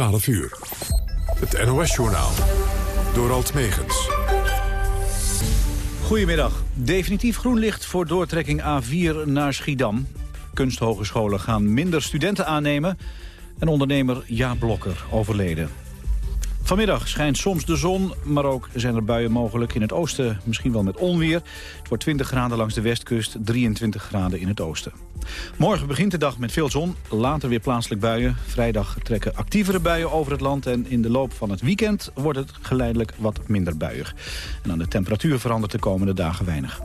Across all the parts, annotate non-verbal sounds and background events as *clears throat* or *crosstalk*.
12 uur. Het NOS-journaal. Door Alt Megens. Goedemiddag. Definitief groen licht voor doortrekking A4 naar Schiedam. Kunsthogescholen gaan minder studenten aannemen. En ondernemer Jaap Blokker overleden. Vanmiddag schijnt soms de zon, maar ook zijn er buien mogelijk in het oosten. Misschien wel met onweer. Het wordt 20 graden langs de westkust, 23 graden in het oosten. Morgen begint de dag met veel zon, later weer plaatselijk buien. Vrijdag trekken actievere buien over het land... en in de loop van het weekend wordt het geleidelijk wat minder buiig. En aan de temperatuur verandert de komende dagen weinig.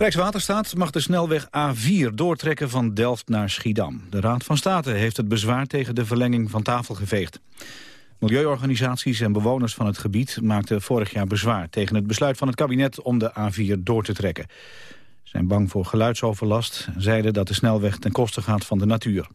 Rijkswaterstaat mag de snelweg A4 doortrekken van Delft naar Schiedam. De Raad van State heeft het bezwaar tegen de verlenging van tafel geveegd. Milieuorganisaties en bewoners van het gebied maakten vorig jaar bezwaar... tegen het besluit van het kabinet om de A4 door te trekken. Ze zijn bang voor geluidsoverlast en zeiden dat de snelweg ten koste gaat van de natuur.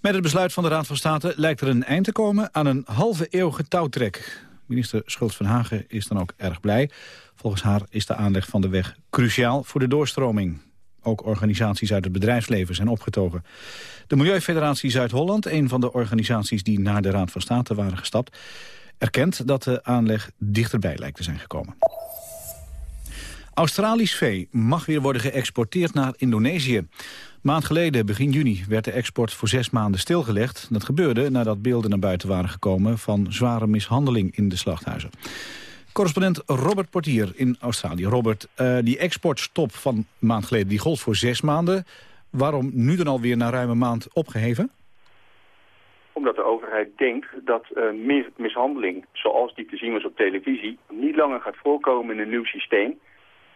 Met het besluit van de Raad van State lijkt er een eind te komen aan een halve eeuw getouwtrek. Minister Schultz van Hagen is dan ook erg blij. Volgens haar is de aanleg van de weg cruciaal voor de doorstroming. Ook organisaties uit het bedrijfsleven zijn opgetogen. De Milieufederatie Zuid-Holland, een van de organisaties die naar de Raad van State waren gestapt, erkent dat de aanleg dichterbij lijkt te zijn gekomen. Australisch vee mag weer worden geëxporteerd naar Indonesië. Maand geleden, begin juni, werd de export voor zes maanden stilgelegd. Dat gebeurde nadat beelden naar buiten waren gekomen van zware mishandeling in de slachthuizen. Correspondent Robert Portier in Australië. Robert, uh, die exportstop van een maand geleden die gold voor zes maanden. Waarom nu dan alweer na ruim een maand opgeheven? Omdat de overheid denkt dat uh, mishandeling, zoals die te zien was op televisie, niet langer gaat voorkomen in een nieuw systeem.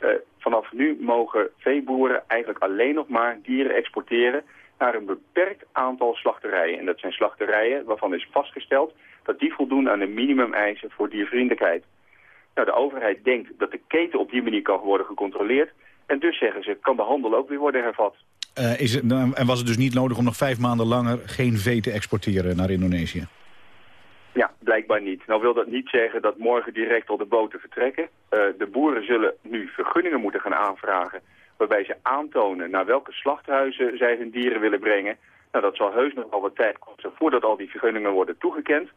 Uh, vanaf nu mogen veeboeren eigenlijk alleen nog maar dieren exporteren naar een beperkt aantal slachterijen. En dat zijn slachterijen waarvan is vastgesteld dat die voldoen aan de minimumeisen voor diervriendelijkheid. Nou, de overheid denkt dat de keten op die manier kan worden gecontroleerd. En dus zeggen ze, kan de handel ook weer worden hervat. Uh, is het, nou, en was het dus niet nodig om nog vijf maanden langer geen vee te exporteren naar Indonesië? Ja, blijkbaar niet. Nou wil dat niet zeggen dat morgen direct al de boten vertrekken. Uh, de boeren zullen nu vergunningen moeten gaan aanvragen... waarbij ze aantonen naar welke slachthuizen zij hun dieren willen brengen. Nou, dat zal heus nog wel wat tijd kosten voordat al die vergunningen worden toegekend.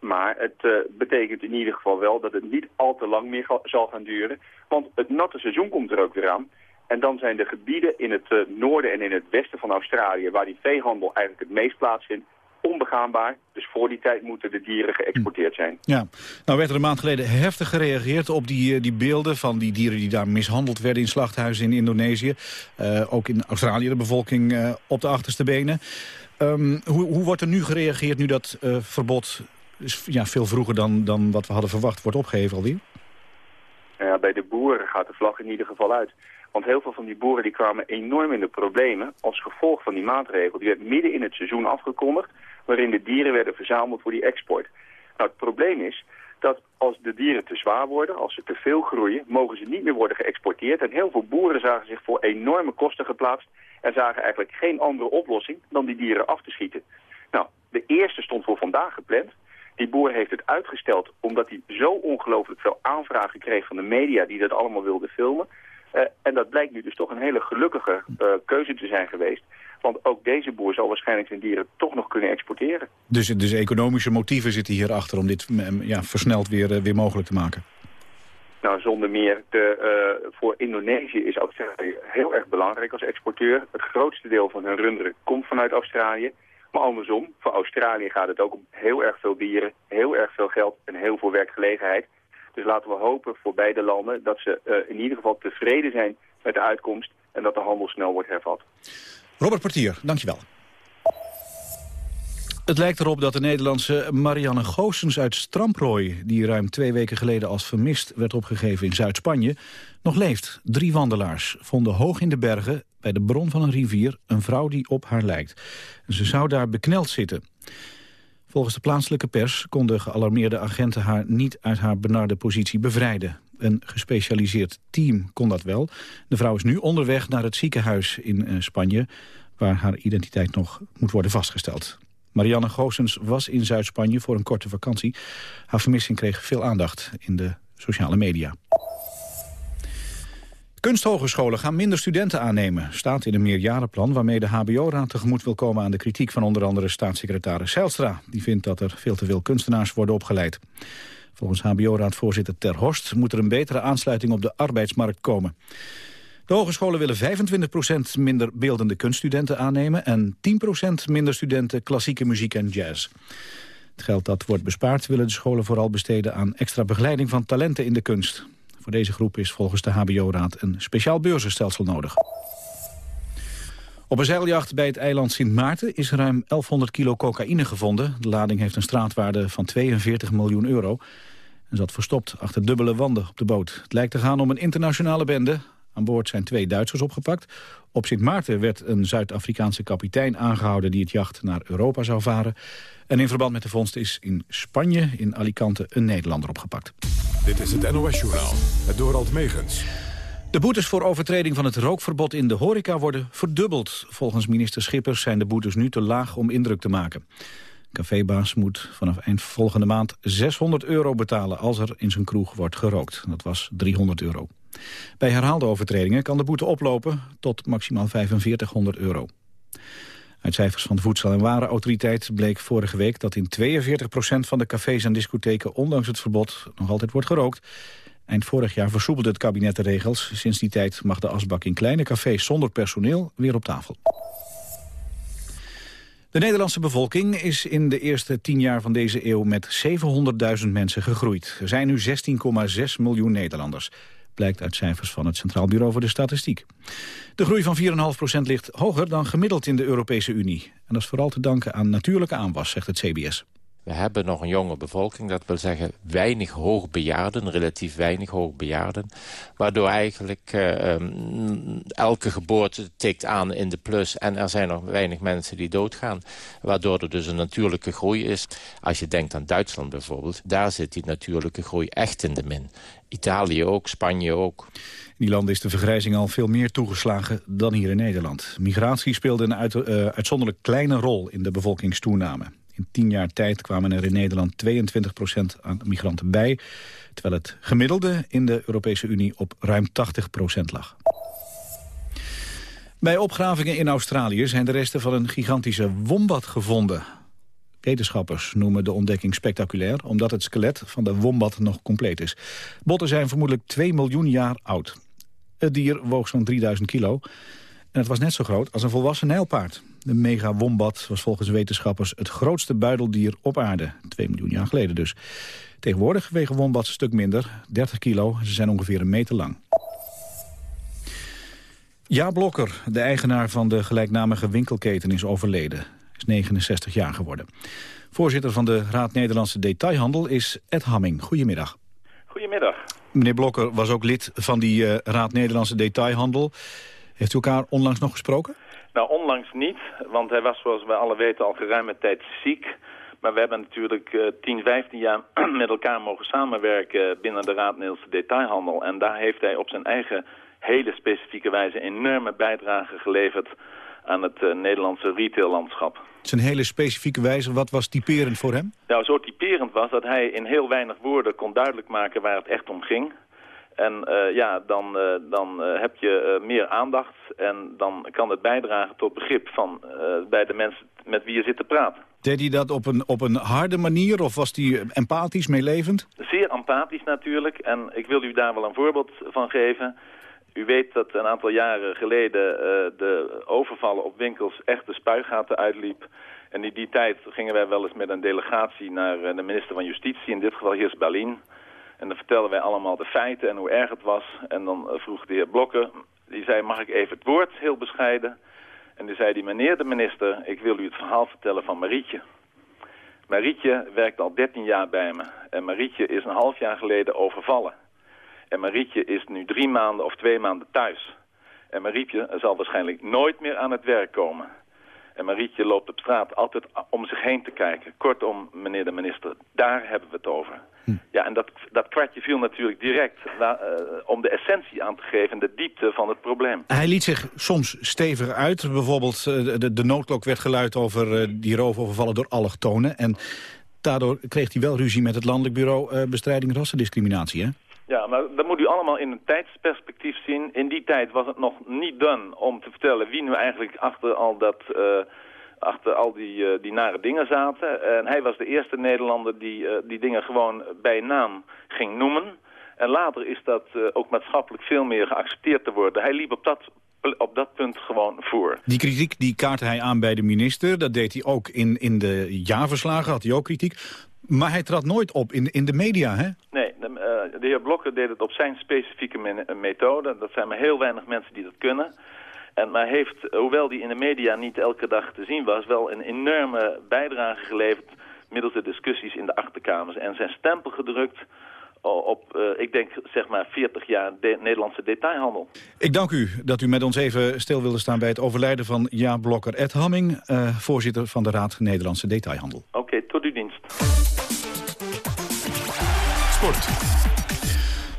Maar het uh, betekent in ieder geval wel dat het niet al te lang meer zal gaan duren. Want het natte seizoen komt er ook weer aan. En dan zijn de gebieden in het uh, noorden en in het westen van Australië... waar die veehandel eigenlijk het meest plaatsvindt, onbegaanbaar. Dus voor die tijd moeten de dieren geëxporteerd zijn. Ja, nou werd er een maand geleden heftig gereageerd op die, uh, die beelden... van die dieren die daar mishandeld werden in slachthuizen in Indonesië. ook in Australië de bevolking op de achterste benen. Um, hoe, hoe wordt er nu gereageerd nu dat verbod dus ja, veel vroeger dan, dan wat we hadden verwacht wordt opgeheven alweer? Ja, bij de boeren gaat de vlag in ieder geval uit. Want heel veel van die boeren die kwamen enorm in de problemen als gevolg van die maatregel. Die werd midden in het seizoen afgekondigd, waarin de dieren werden verzameld voor die export. Nou, het probleem is dat als de dieren te zwaar worden, als ze te veel groeien, mogen ze niet meer worden geëxporteerd. En heel veel boeren zagen zich voor enorme kosten geplaatst en zagen eigenlijk geen andere oplossing dan die dieren af te schieten. Nou, de eerste stond voor vandaag gepland. Die boer heeft het uitgesteld omdat hij zo ongelooflijk veel aanvragen kreeg van de media die dat allemaal wilden filmen. Uh, en dat blijkt nu dus toch een hele gelukkige uh, keuze te zijn geweest. Want ook deze boer zal waarschijnlijk zijn dieren toch nog kunnen exporteren. Dus, dus economische motieven zitten hierachter om dit ja, versneld weer, uh, weer mogelijk te maken? Nou, zonder meer. De, voor Indonesië is Australië heel erg belangrijk als exporteur. Het grootste deel van hun runderen komt vanuit Australië. Maar andersom, voor Australië gaat het ook om heel erg veel dieren, heel erg veel geld en heel veel werkgelegenheid. Dus laten we hopen voor beide landen dat ze uh, in ieder geval tevreden zijn met de uitkomst en dat de handel snel wordt hervat. Robert Portier, dankjewel. Het lijkt erop dat de Nederlandse Marianne Goossens uit Stramprooi... die ruim twee weken geleden als vermist werd opgegeven in Zuid-Spanje... nog leeft. Drie wandelaars vonden hoog in de bergen bij de bron van een rivier... een vrouw die op haar lijkt. Ze zou daar bekneld zitten. Volgens de plaatselijke pers konden gealarmeerde agenten haar niet uit haar benarde positie bevrijden. Een gespecialiseerd team kon dat wel. De vrouw is nu onderweg naar het ziekenhuis in eh, Spanje... waar haar identiteit nog moet worden vastgesteld. Marianne Goossens was in Zuid-Spanje voor een korte vakantie. Haar vermissing kreeg veel aandacht in de sociale media. Kunsthogescholen gaan minder studenten aannemen, staat in een meerjarenplan waarmee de HBO-raad tegemoet wil komen aan de kritiek van onder andere staatssecretaris Zijlstra. Die vindt dat er veel te veel kunstenaars worden opgeleid. Volgens HBO-raadvoorzitter Ter Horst moet er een betere aansluiting op de arbeidsmarkt komen. De hogescholen willen 25% minder beeldende kunststudenten aannemen... en 10% minder studenten klassieke muziek en jazz. Het geld dat wordt bespaard willen de scholen vooral besteden... aan extra begeleiding van talenten in de kunst. Voor deze groep is volgens de HBO-raad een speciaal beurzenstelsel nodig. Op een zeiljacht bij het eiland Sint Maarten is ruim 1100 kilo cocaïne gevonden. De lading heeft een straatwaarde van 42 miljoen euro en zat verstopt achter dubbele wanden op de boot. Het lijkt te gaan om een internationale bende. Aan boord zijn twee Duitsers opgepakt. Op Sint Maarten werd een Zuid-Afrikaanse kapitein aangehouden... die het jacht naar Europa zou varen. En in verband met de vondst is in Spanje, in Alicante, een Nederlander opgepakt. Dit is het NOS-journaal, het Dorald Megens. De boetes voor overtreding van het rookverbod in de horeca worden verdubbeld. Volgens minister Schippers zijn de boetes nu te laag om indruk te maken. Cafébaas moet vanaf eind volgende maand 600 euro betalen als er in zijn kroeg wordt gerookt. Dat was 300 euro. Bij herhaalde overtredingen kan de boete oplopen tot maximaal 4500 euro. Uit cijfers van de Voedsel- en Warenautoriteit bleek vorige week dat in 42% van de cafés en discotheken ondanks het verbod nog altijd wordt gerookt. Eind vorig jaar versoepelde het kabinet de regels. Sinds die tijd mag de asbak in kleine cafés zonder personeel weer op tafel. De Nederlandse bevolking is in de eerste tien jaar van deze eeuw met 700.000 mensen gegroeid. Er zijn nu 16,6 miljoen Nederlanders blijkt uit cijfers van het Centraal Bureau voor de Statistiek. De groei van 4,5% ligt hoger dan gemiddeld in de Europese Unie. En dat is vooral te danken aan natuurlijke aanwas, zegt het CBS. We hebben nog een jonge bevolking, dat wil zeggen weinig hoogbejaarden, relatief weinig hoogbejaarden. Waardoor eigenlijk uh, elke geboorte tikt aan in de plus en er zijn nog weinig mensen die doodgaan. Waardoor er dus een natuurlijke groei is. Als je denkt aan Duitsland bijvoorbeeld, daar zit die natuurlijke groei echt in de min. Italië ook, Spanje ook. In die landen is de vergrijzing al veel meer toegeslagen dan hier in Nederland. Migratie speelde een uh, uitzonderlijk kleine rol in de bevolkingstoename. In tien jaar tijd kwamen er in Nederland 22% aan migranten bij... terwijl het gemiddelde in de Europese Unie op ruim 80% lag. Bij opgravingen in Australië zijn de resten van een gigantische wombat gevonden. Wetenschappers noemen de ontdekking spectaculair... omdat het skelet van de wombat nog compleet is. Botten zijn vermoedelijk 2 miljoen jaar oud. Het dier woog zo'n 3000 kilo en het was net zo groot als een volwassen nijlpaard. De mega-wombat was volgens wetenschappers het grootste buideldier op aarde. 2 miljoen jaar geleden dus. Tegenwoordig wegen wombats een stuk minder, 30 kilo. Ze zijn ongeveer een meter lang. Ja Blokker, de eigenaar van de gelijknamige winkelketen, is overleden. Is 69 jaar geworden. Voorzitter van de Raad Nederlandse Detailhandel is Ed Hamming. Goedemiddag. Goedemiddag. Meneer Blokker was ook lid van die uh, Raad Nederlandse Detailhandel. Heeft u elkaar onlangs nog gesproken? Nou, onlangs niet, want hij was zoals we alle weten al geruime tijd ziek. Maar we hebben natuurlijk uh, 10, 15 jaar *clears throat* met elkaar mogen samenwerken binnen de Raad Nederlandse Detailhandel. En daar heeft hij op zijn eigen hele specifieke wijze enorme bijdrage geleverd aan het uh, Nederlandse retaillandschap. Zijn hele specifieke wijze, wat was typerend voor hem? Nou, zo typerend was dat hij in heel weinig woorden kon duidelijk maken waar het echt om ging. En uh, ja, dan, uh, dan heb je meer aandacht en dan kan het bijdragen tot begrip van bij de mensen met wie je zit te praten. Deed hij dat op een, op een harde manier of was hij empathisch, meelevend? Zeer empathisch natuurlijk en ik wil u daar wel een voorbeeld van geven. U weet dat een aantal jaren geleden de overvallen op winkels echt de spuigaten uitliep. En in die tijd gingen wij wel eens met een delegatie naar de minister van Justitie, in dit geval Heers Berlin... En dan vertelden wij allemaal de feiten en hoe erg het was. En dan uh, vroeg de heer Blokker, die zei, mag ik even het woord, heel bescheiden. En die zei die, meneer de minister, ik wil u het verhaal vertellen van Marietje. Marietje werkt al 13 jaar bij me. En Marietje is een half jaar geleden overvallen. En Marietje is nu drie maanden of twee maanden thuis. En Marietje zal waarschijnlijk nooit meer aan het werk komen. En Marietje loopt op straat altijd om zich heen te kijken. Kortom, meneer de minister, daar hebben we het over. Hm. Ja, en dat, dat kwartje viel natuurlijk direct uh, om de essentie aan te geven... de diepte van het probleem. Hij liet zich soms stevig uit. Bijvoorbeeld uh, de, de noodklok werd geluid over uh, die roofovervallen door allochtonen. En daardoor kreeg hij wel ruzie met het Landelijk Bureau Bestrijding Rassendiscriminatie, hè? Ja, maar dat moet u allemaal in een tijdsperspectief zien. In die tijd was het nog niet done om te vertellen wie nu eigenlijk achter al dat... Uh, achter al die, uh, die nare dingen zaten. En hij was de eerste Nederlander die uh, die dingen gewoon bij naam ging noemen. En later is dat ook maatschappelijk veel meer geaccepteerd te worden. Hij liep op dat op dat punt gewoon voor. Die kritiek die kaartte hij aan bij de minister. Dat deed hij ook in, in de jaarverslagen, had hij ook kritiek. Maar hij trad nooit op in, in de media, hè? Nee, de, uh, de heer Blokker deed het op zijn specifieke methode. Dat zijn maar heel weinig mensen die dat kunnen. En, maar heeft, hoewel die in de media niet elke dag te zien was... wel een enorme bijdrage geleverd middels de discussies in de achterkamers. En zijn stempel gedrukt op, uh, ik denk, zeg maar 40 jaar de Nederlandse detailhandel. Ik dank u dat u met ons even stil wilde staan bij het overlijden van Jaap Blokker. Ed Hamming, uh, voorzitter van de Raad Nederlandse Detailhandel. Oké, okay, tot uw dienst.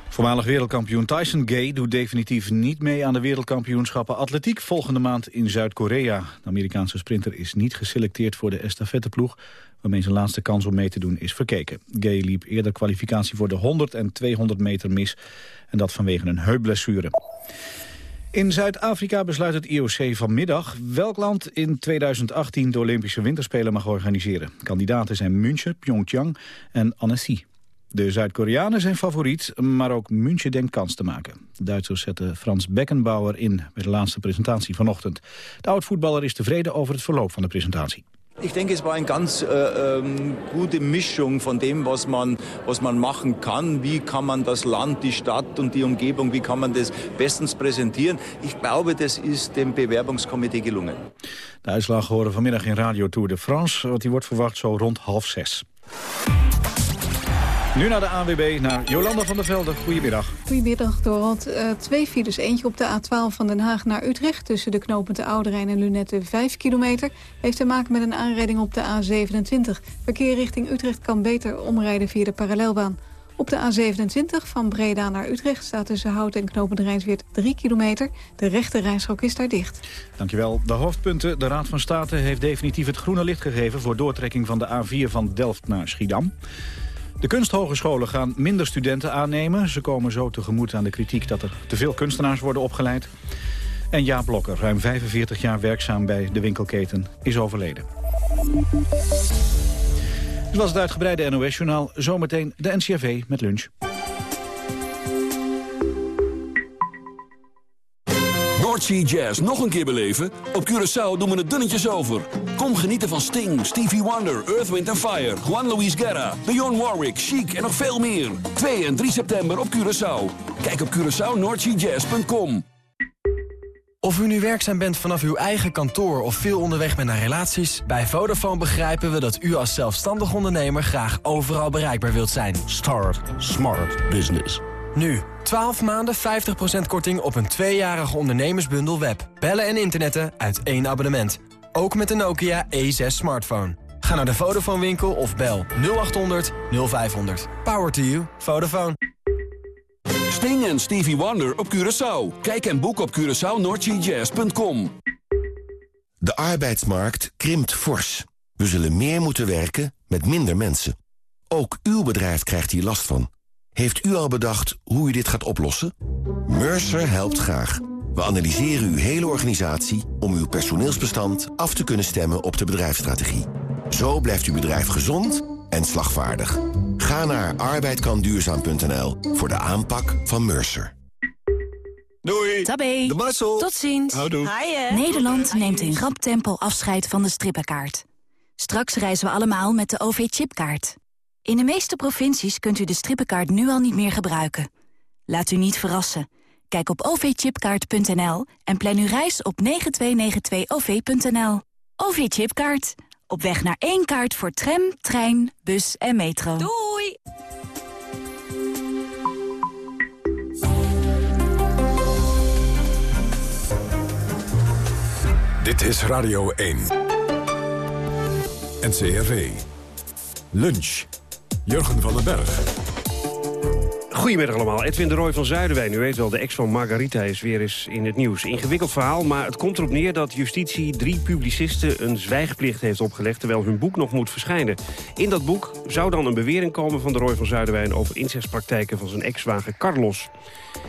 Voormalig wereldkampioen Tyson Gay doet definitief niet mee aan de wereldkampioenschappen atletiek volgende maand in Zuid-Korea. De Amerikaanse sprinter is niet geselecteerd voor de estafetteploeg, waarmee zijn laatste kans om mee te doen is verkeken. Gay liep eerder kwalificatie voor de 100 en 200 meter mis en dat vanwege een heupblessure. In Zuid-Afrika besluit het IOC vanmiddag welk land in 2018 de Olympische Winterspelen mag organiseren. Kandidaten zijn München, Pyeongchang en Annecy. De Zuid-Koreanen zijn favoriet, maar ook München denkt kans te maken. De Duitsers zetten Frans Beckenbauer in bij de laatste presentatie vanochtend. De oud-voetballer is tevreden over het verloop van de presentatie. Ich denke, es war eine ganz äh, ähm, gute Mischung von dem, was man, was man machen kann. Wie kann man das Land, die Stadt und die Umgebung, wie kann man das bestens präsentieren? Ich glaube, das ist dem Bewerbungskomitee gelungen. De uitslag horen vanmiddag in Radio Tour de France. Want die wordt verwacht zo rond half zes. Nu naar de ANWB, naar Jolanda van der Velde. Goedemiddag. Goedemiddag, Dorald. Uh, twee files. Eentje op de A12 van Den Haag naar Utrecht... tussen de knopende Ouderijn en Lunette 5 kilometer... heeft te maken met een aanrijding op de A27. Verkeer richting Utrecht kan beter omrijden via de parallelbaan. Op de A27 van Breda naar Utrecht staat tussen Hout en Knopende Rijnsweert 3 kilometer. De rechte rijstrook is daar dicht. Dankjewel. De hoofdpunten. De Raad van State heeft definitief het groene licht gegeven... voor doortrekking van de A4 van Delft naar Schiedam. De kunsthogescholen gaan minder studenten aannemen. Ze komen zo tegemoet aan de kritiek dat er te veel kunstenaars worden opgeleid. En Jaap Blokker, ruim 45 jaar werkzaam bij de winkelketen, is overleden. Dit was het uitgebreide NOS-journaal. Zometeen de NCRV met lunch. Noordsea Jazz nog een keer beleven? Op Curaçao doen we het dunnetjes over. Kom genieten van Sting, Stevie Wonder, Earth, Wind Fire... Juan Luis Guerra, Dionne Warwick, Chic en nog veel meer. 2 en 3 september op Curaçao. Kijk op CuraçaoNoordseaJazz.com. Of u nu werkzaam bent vanaf uw eigen kantoor of veel onderweg bent naar relaties... bij Vodafone begrijpen we dat u als zelfstandig ondernemer graag overal bereikbaar wilt zijn. Start Smart Business. Nu, 12 maanden 50% korting op een tweejarige ondernemersbundel web. Bellen en internetten uit één abonnement. Ook met de Nokia E6 smartphone. Ga naar de Vodafone winkel of bel 0800 0500. Power to you. Vodafone. Sting en Stevie Wonder op Curaçao. Kijk en boek op CuraçaoNordGJazz.com. De arbeidsmarkt krimpt fors. We zullen meer moeten werken met minder mensen. Ook uw bedrijf krijgt hier last van. Heeft u al bedacht hoe u dit gaat oplossen? Mercer helpt graag. We analyseren uw hele organisatie om uw personeelsbestand af te kunnen stemmen op de bedrijfsstrategie. Zo blijft uw bedrijf gezond en slagvaardig. Ga naar arbeidkanduurzaam.nl voor de aanpak van Mercer. Doei. Tabé. De Marcel. Tot ziens. Houdoe. Nederland neemt in rap tempo afscheid van de strippenkaart. Straks reizen we allemaal met de OV-chipkaart. In de meeste provincies kunt u de strippenkaart nu al niet meer gebruiken. Laat u niet verrassen. Kijk op ovchipkaart.nl en plan uw reis op 9292-OV.nL. OV-chipkaart. Op weg naar één kaart voor tram, trein, bus en metro. Doei! Dit is Radio 1. NCRV. Lunch. Jurgen van den Berg. Goedemiddag allemaal. Edwin de Roy van Zuiderwijn, u weet wel, de ex van Margarita is weer eens in het nieuws. Ingewikkeld verhaal, maar het komt erop neer dat justitie drie publicisten een zwijgplicht heeft opgelegd... terwijl hun boek nog moet verschijnen. In dat boek zou dan een bewering komen van de Roy van Zuiderwijn... over incestpraktijken van zijn ex-wagen Carlos.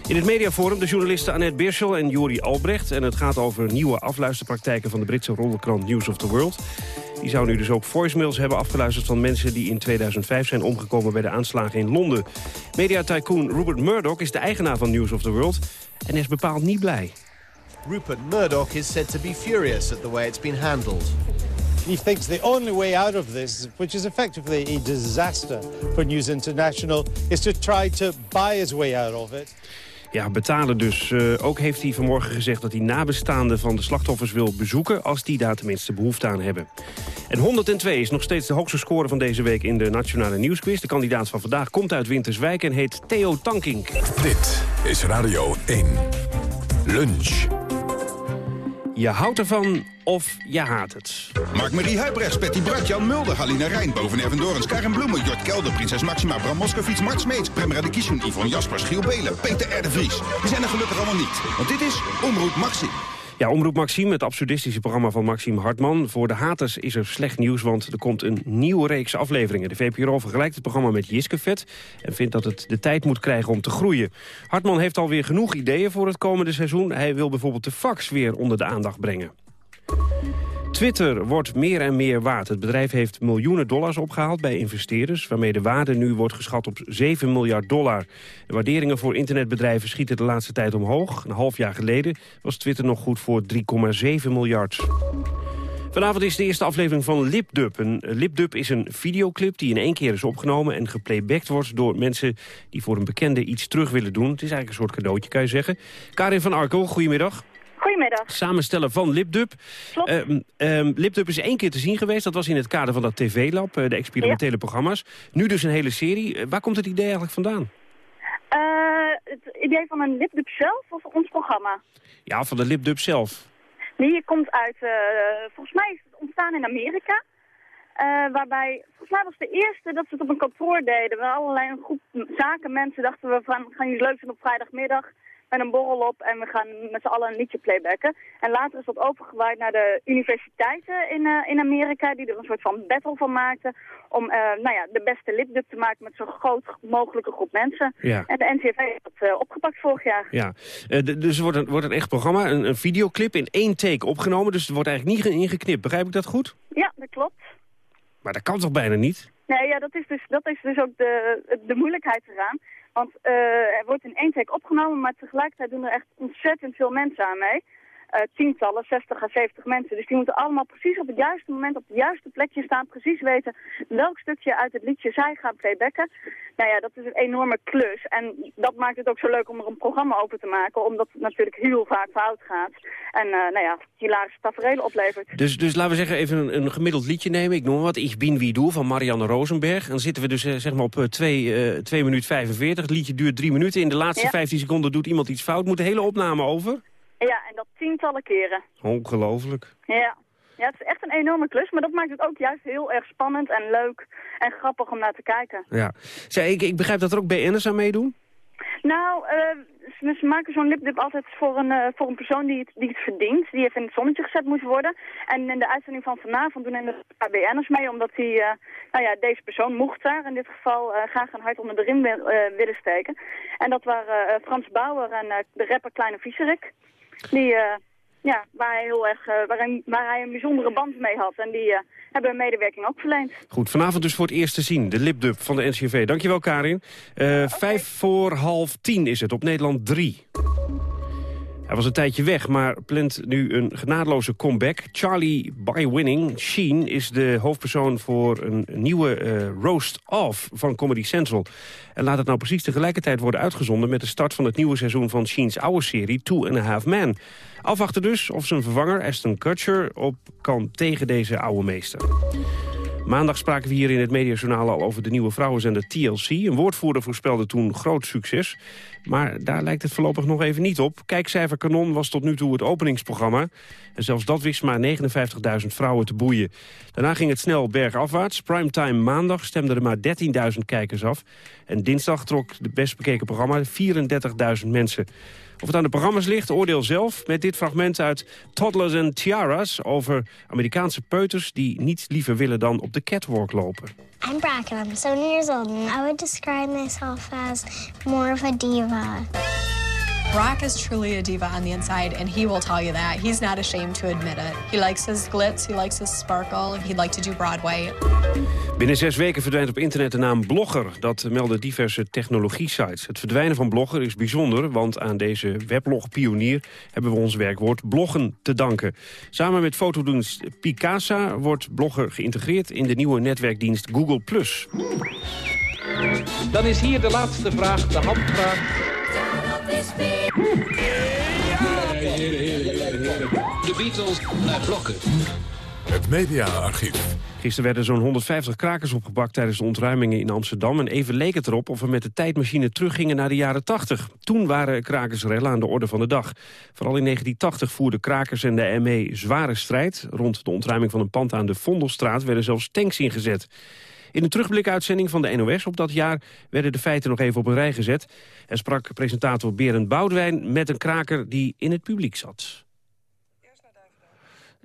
In het mediaforum de journalisten Annette Birschel en Jori Albrecht... en het gaat over nieuwe afluisterpraktijken van de Britse rollenkrant News of the World... Die zou nu dus ook voicemails hebben afgeluisterd van mensen die in 2005 zijn omgekomen bij de aanslagen in Londen. Media tycoon Rupert Murdoch is de eigenaar van News of the World en is bepaald niet blij. Rupert Murdoch is said to be furious at the way it's been handled. He thinks the only way out of this, which is effectively a disaster for News International, is to try to buy his way out of it. Ja, betalen dus. Uh, ook heeft hij vanmorgen gezegd dat hij nabestaanden van de slachtoffers wil bezoeken... als die daar tenminste behoefte aan hebben. En 102 is nog steeds de hoogste score van deze week in de Nationale Nieuwsquiz. De kandidaat van vandaag komt uit Winterswijk en heet Theo Tankink. Dit is Radio 1. Lunch. Je houdt ervan of je haat het. Mark-Marie Huibrechts, Betty Bart, Jan Mulder, Halina Rijn... Boven Karen Bloemen, Jort Kelder... Prinses Maxima, Bram Moskowitz, Mart Smeets... Prem Radikishun, Yvonne Jaspers, Giel Belen, Peter de Vries. Die zijn er gelukkig allemaal niet, want dit is Omroep Maxi. Ja, Omroep Maxime, het absurdistische programma van Maxime Hartman. Voor de haters is er slecht nieuws, want er komt een nieuwe reeks afleveringen. De VPRO vergelijkt het programma met Jiskevet... en vindt dat het de tijd moet krijgen om te groeien. Hartman heeft alweer genoeg ideeën voor het komende seizoen. Hij wil bijvoorbeeld de fax weer onder de aandacht brengen. Twitter wordt meer en meer waard. Het bedrijf heeft miljoenen dollars opgehaald bij investeerders... waarmee de waarde nu wordt geschat op 7 miljard dollar. De waarderingen voor internetbedrijven schieten de laatste tijd omhoog. Een half jaar geleden was Twitter nog goed voor 3,7 miljard. Vanavond is de eerste aflevering van Lipdub. Een Lipdub is een videoclip die in één keer is opgenomen... en geplaybacked wordt door mensen die voor een bekende iets terug willen doen. Het is eigenlijk een soort cadeautje, kan je zeggen. Karin van Arkel, goedemiddag. Goedemiddag. Samenstellen van Lipdub. Klopt. Uh, Lipdub is één keer te zien geweest. Dat was in het kader van dat TV-lab, eh, de experimentele programma's. Nu dus een hele serie. Eh, waar komt het idee eigenlijk vandaan? het idee van een Lipdub zelf of ons programma? Ja, van de Lipdub zelf. Die komt uit, volgens mij is het ontstaan in Amerika. waarbij, volgens mij was het de eerste dat ze het op een kantoor deden. We allerlei een groep zakenmensen dachten we van, gaan jullie leuk zijn op vrijdagmiddag met een borrel op en we gaan met z'n allen een liedje playbacken. En later is dat overgewaaid naar de universiteiten in, uh, in Amerika, die er een soort van battle van maakten, om uh, nou ja, de beste lipdub te maken met zo'n groot mogelijke groep mensen. Ja. En de NCV heeft dat uh, opgepakt vorig jaar. Ja, dus het wordt een, wordt een echt programma, een, een, videoclip in één take opgenomen, dus het wordt eigenlijk niet ingeknipt. Begrijp ik dat goed? Ja, dat klopt. Maar dat kan toch bijna niet? Nee, ja, dat is dus, dat is dus ook de, de moeilijkheid eraan. Want uh, er wordt in één take opgenomen, maar tegelijkertijd doen er echt ontzettend veel mensen aan mee. Uh, tientallen, 60 à 70 mensen. Dus die moeten allemaal precies op het juiste moment op het juiste plekje staan. Precies weten welk stukje uit het liedje zij gaan playbacken. Nou ja, dat is een enorme klus. En dat maakt het ook zo leuk om er een programma over te maken. Omdat het natuurlijk heel vaak fout gaat. En uh, nou ja, hilarische tafereelen oplevert. Dus, dus laten we zeggen even een, een gemiddeld liedje nemen. Ik noem wat, Ich bin wie du van Marianne Rosenberg. Dan zitten we dus uh, zeg maar op 2 uh, minuten 45. Het liedje duurt 3 minuten. In de laatste ja. 15 seconden doet iemand iets fout. Moet de hele opname over? Ja, en dat tientallen keren. Ongelooflijk. Ja. Ja, het is echt een enorme klus, maar dat maakt het ook juist heel erg spannend en leuk en grappig om naar te kijken. Ja. Zij, ik, ik begrijp dat er ook BN'ers aan meedoen? Nou, uh, ze maken zo'n lipdip altijd voor een, uh, voor een persoon die het, die het verdient. Die even in het zonnetje gezet moet worden. En in de uitzending van vanavond doen er een paar BN'ers mee, omdat die, uh, nou ja, deze persoon mocht daar in dit geval graag een hart onder de riem willen steken. En dat waren Frans Bauer en de rapper Kleine Vieserik. Die, ja, waar hij heel erg, waar, hij, waar hij een bijzondere band mee had. En die hebben een medewerking ook verleend. Goed, vanavond dus voor het eerst te zien. De lipdub van de NCV. Dankjewel, Karin. Okay. Vijf voor half tien is het op Nederland 3. Hij was een tijdje weg, maar plant nu een genadeloze comeback. Charlie by Winning, Sheen, is de hoofdpersoon voor een nieuwe uh, Roast Off van Comedy Central. En laat het nou precies tegelijkertijd worden uitgezonden... met de start van het nieuwe seizoen van Sheens oude serie Two and a Half Men. Afwachten dus of zijn vervanger Aston Kutcher op kan tegen deze oude meester. Maandag spraken we hier in het Mediajournaal al over de nieuwe vrouwenzender TLC. Een woordvoerder voorspelde toen groot succes. Maar daar lijkt het voorlopig nog even niet op. Kijkcijfer Kanon was tot nu toe het openingsprogramma. En zelfs dat wist maar 59.000 vrouwen te boeien. Daarna ging het snel bergafwaarts. Primetime maandag stemden er maar 13.000 kijkers af. En dinsdag trok het best bekeken programma 34.000 mensen. Of het aan de programma's ligt, oordeel zelf met dit fragment uit Toddlers and Tiaras... over Amerikaanse peuters die niets liever willen dan op de catwalk lopen. I'm Bracken. I'm seven years old, and I would describe myself as more of a diva. Brock is truly a diva on the inside, and he will tell you that. He's not ashamed to admit it. He likes his glitz, he likes his sparkle, he'd like to do Broadway. Binnen zes weken verdwijnt op internet de naam Blogger. Dat melden diverse technologie-sites. Het verdwijnen van Blogger is bijzonder, want aan deze weblog-pionier... hebben we ons werkwoord bloggen te danken. Samen met fotodienst Picasa wordt Blogger geïntegreerd... in de nieuwe netwerkdienst Google+. Dan is hier de laatste vraag, de handvraag. De Beatles naar blokken. Het mediaarchief. Gisteren werden zo'n 150 krakers opgepakt tijdens de ontruimingen in Amsterdam. En even leek het erop of we met de tijdmachine teruggingen naar de jaren 80. Toen waren krakersrellen aan de orde van de dag. Vooral in 1980 voerden krakers en de ME zware strijd. Rond de ontruiming van een pand aan de Vondelstraat werden zelfs tanks ingezet. In de terugblikuitzending van de NOS op dat jaar werden de feiten nog even op een rij gezet. En sprak presentator Berend Boudewijn met een kraker die in het publiek zat.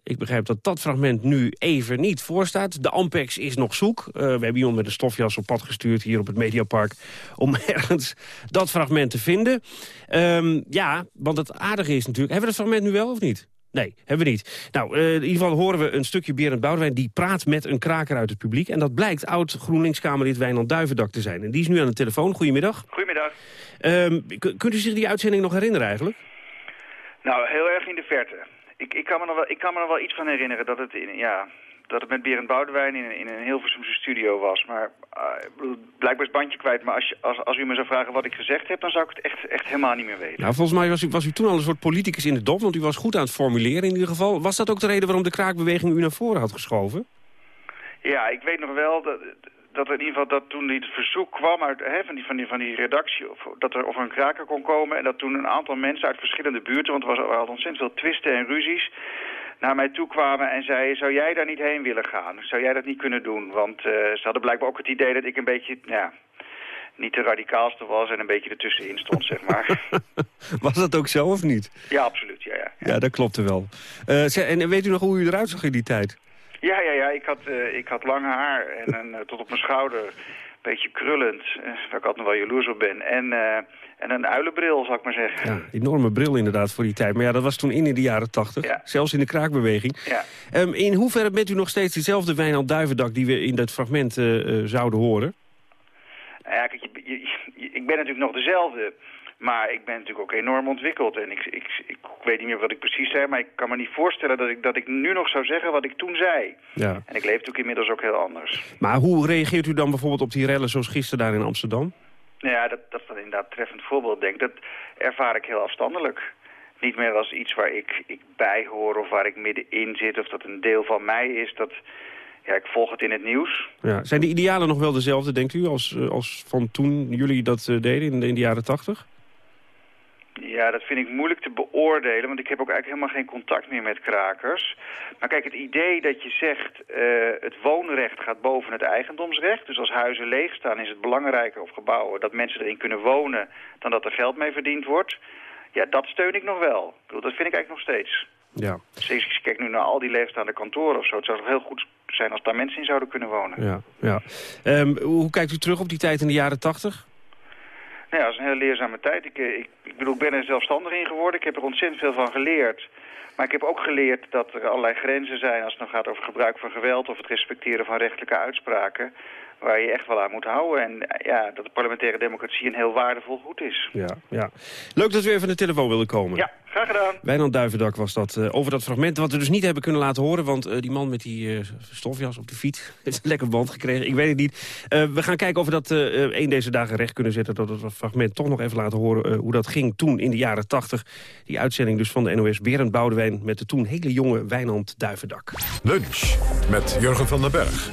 Ik begrijp dat dat fragment nu even niet voorstaat. De Ampex is nog zoek. Uh, we hebben iemand met een stofjas op pad gestuurd hier op het Mediapark... om *laughs* ergens dat fragment te vinden. Um, ja, want het aardige is natuurlijk... Hebben we het fragment nu wel of niet? Nee, hebben we niet. Nou, uh, in ieder geval horen we een stukje Berend Boudewijn... die praat met een kraker uit het publiek. En dat blijkt oud-GroenLinks-Kamerlid Wijnand Duivendak te zijn. En die is nu aan de telefoon. Goedemiddag. Goedemiddag. Um, kunt u zich die uitzending nog herinneren eigenlijk? Nou, heel erg in de verte. Ik, ik, kan, me nog wel, ik kan me nog wel iets van herinneren dat het, in, ja, dat het met Berend Boudewijn in, in een Hilversumse studio was. Maar uh, blijkbaar is het bandje kwijt. Maar als, je, als, als u me zou vragen wat ik gezegd heb, dan zou ik het echt, echt helemaal niet meer weten. Nou, volgens mij was u, was u toen al een soort politicus in de dop, want u was goed aan het formuleren in ieder geval. Was dat ook de reden waarom de kraakbeweging u naar voren had geschoven? Ja, ik weet nog wel dat, dat in ieder geval dat toen het verzoek kwam uit, hè, van, die, van, die, van die redactie... Of, dat er of een kraker kon komen en dat toen een aantal mensen uit verschillende buurten... want er was, was ontzettend veel twisten en ruzies naar mij toe kwamen en zeiden... zou jij daar niet heen willen gaan? Zou jij dat niet kunnen doen? Want uh, ze hadden blijkbaar ook het idee dat ik een beetje... Ja, niet de radicaalste was en een beetje ertussenin stond, zeg maar. *laughs* was dat ook zo of niet? Ja, absoluut, ja. Ja, ja dat klopte wel. Uh, en weet u nog hoe u eruit zag in die tijd? Ja, ja, ja. Ik had, uh, ik had lang haar en een, uh, tot op mijn schouder. Een beetje krullend, uh, waar ik altijd nog wel jaloers op ben. En, en een uilenbril, zou ik maar zeggen. Ja, enorme bril inderdaad voor die tijd. Maar ja, dat was toen in, in de jaren tachtig. Ja. Zelfs in de kraakbeweging. Ja. Um, in hoeverre bent u nog steeds dezelfde Wijnand Duivendak... die we in dat fragment zouden horen? Nou ja, kijk, je, je, je, ik ben natuurlijk nog dezelfde... Maar ik ben natuurlijk ook enorm ontwikkeld. En ik, ik, ik weet niet meer wat ik precies zei, maar ik kan me niet voorstellen dat ik, dat ik nu nog zou zeggen wat ik toen zei. Ja. En ik leef natuurlijk inmiddels ook heel anders. Maar hoe reageert u dan bijvoorbeeld op die rellen zoals gisteren daar in Amsterdam? Nou ja, dat, dat is dan inderdaad een treffend voorbeeld, denk ik. Dat ervaar ik heel afstandelijk. Niet meer als iets waar ik, ik bij hoor of waar ik middenin zit of dat een deel van mij is. Dat, ja, ik volg het in het nieuws. Ja. Zijn de idealen nog wel dezelfde, denkt u, als, als van toen jullie dat deden in de, in de jaren tachtig? Ja, dat vind ik moeilijk te beoordelen, want ik heb ook eigenlijk helemaal geen contact meer met krakers. Maar kijk, het idee dat je zegt, uh, het woonrecht gaat boven het eigendomsrecht. Dus als huizen leeg staan is het belangrijker, of gebouwen, dat mensen erin kunnen wonen dan dat er geld mee verdiend wordt. Ja, dat steun ik nog wel. Ik bedoel, dat vind ik eigenlijk nog steeds. Ja. Dus als ik kijk nu naar al die leegstaande kantoren of zo, het zou toch heel goed zijn als daar mensen in zouden kunnen wonen. Ja, ja. Um, hoe kijkt u terug op die tijd in de jaren tachtig? Nou ja, is een hele leerzame tijd. Ik, ik, ik bedoel, ik ben er zelfstandig in geworden. Ik heb er ontzettend veel van geleerd. Maar ik heb ook geleerd dat er allerlei grenzen zijn als het dan gaat over gebruik van geweld of het respecteren van rechtelijke uitspraken waar je echt wel aan moet houden. En ja, dat de parlementaire democratie een heel waardevol goed is. Ja, ja. Leuk dat u even aan de telefoon wilde komen. Ja, Graag gedaan. Wijnand Duivendak was dat eh, over dat fragment. Wat we dus niet hebben kunnen laten horen. Want eh, die man met die eh, stofjas op de fiets *laughs* heeft een lekker band gekregen. Ik weet het niet. Eh, we gaan kijken of we dat eh, eh, een deze dagen recht kunnen zetten. Dat we dat fragment toch nog even laten horen eh, hoe dat ging toen in de jaren tachtig. Die uitzending dus van de NOS Berend Boudewijn met de toen hele jonge Wijnand Duivendak. Lunch met Jurgen van den Berg.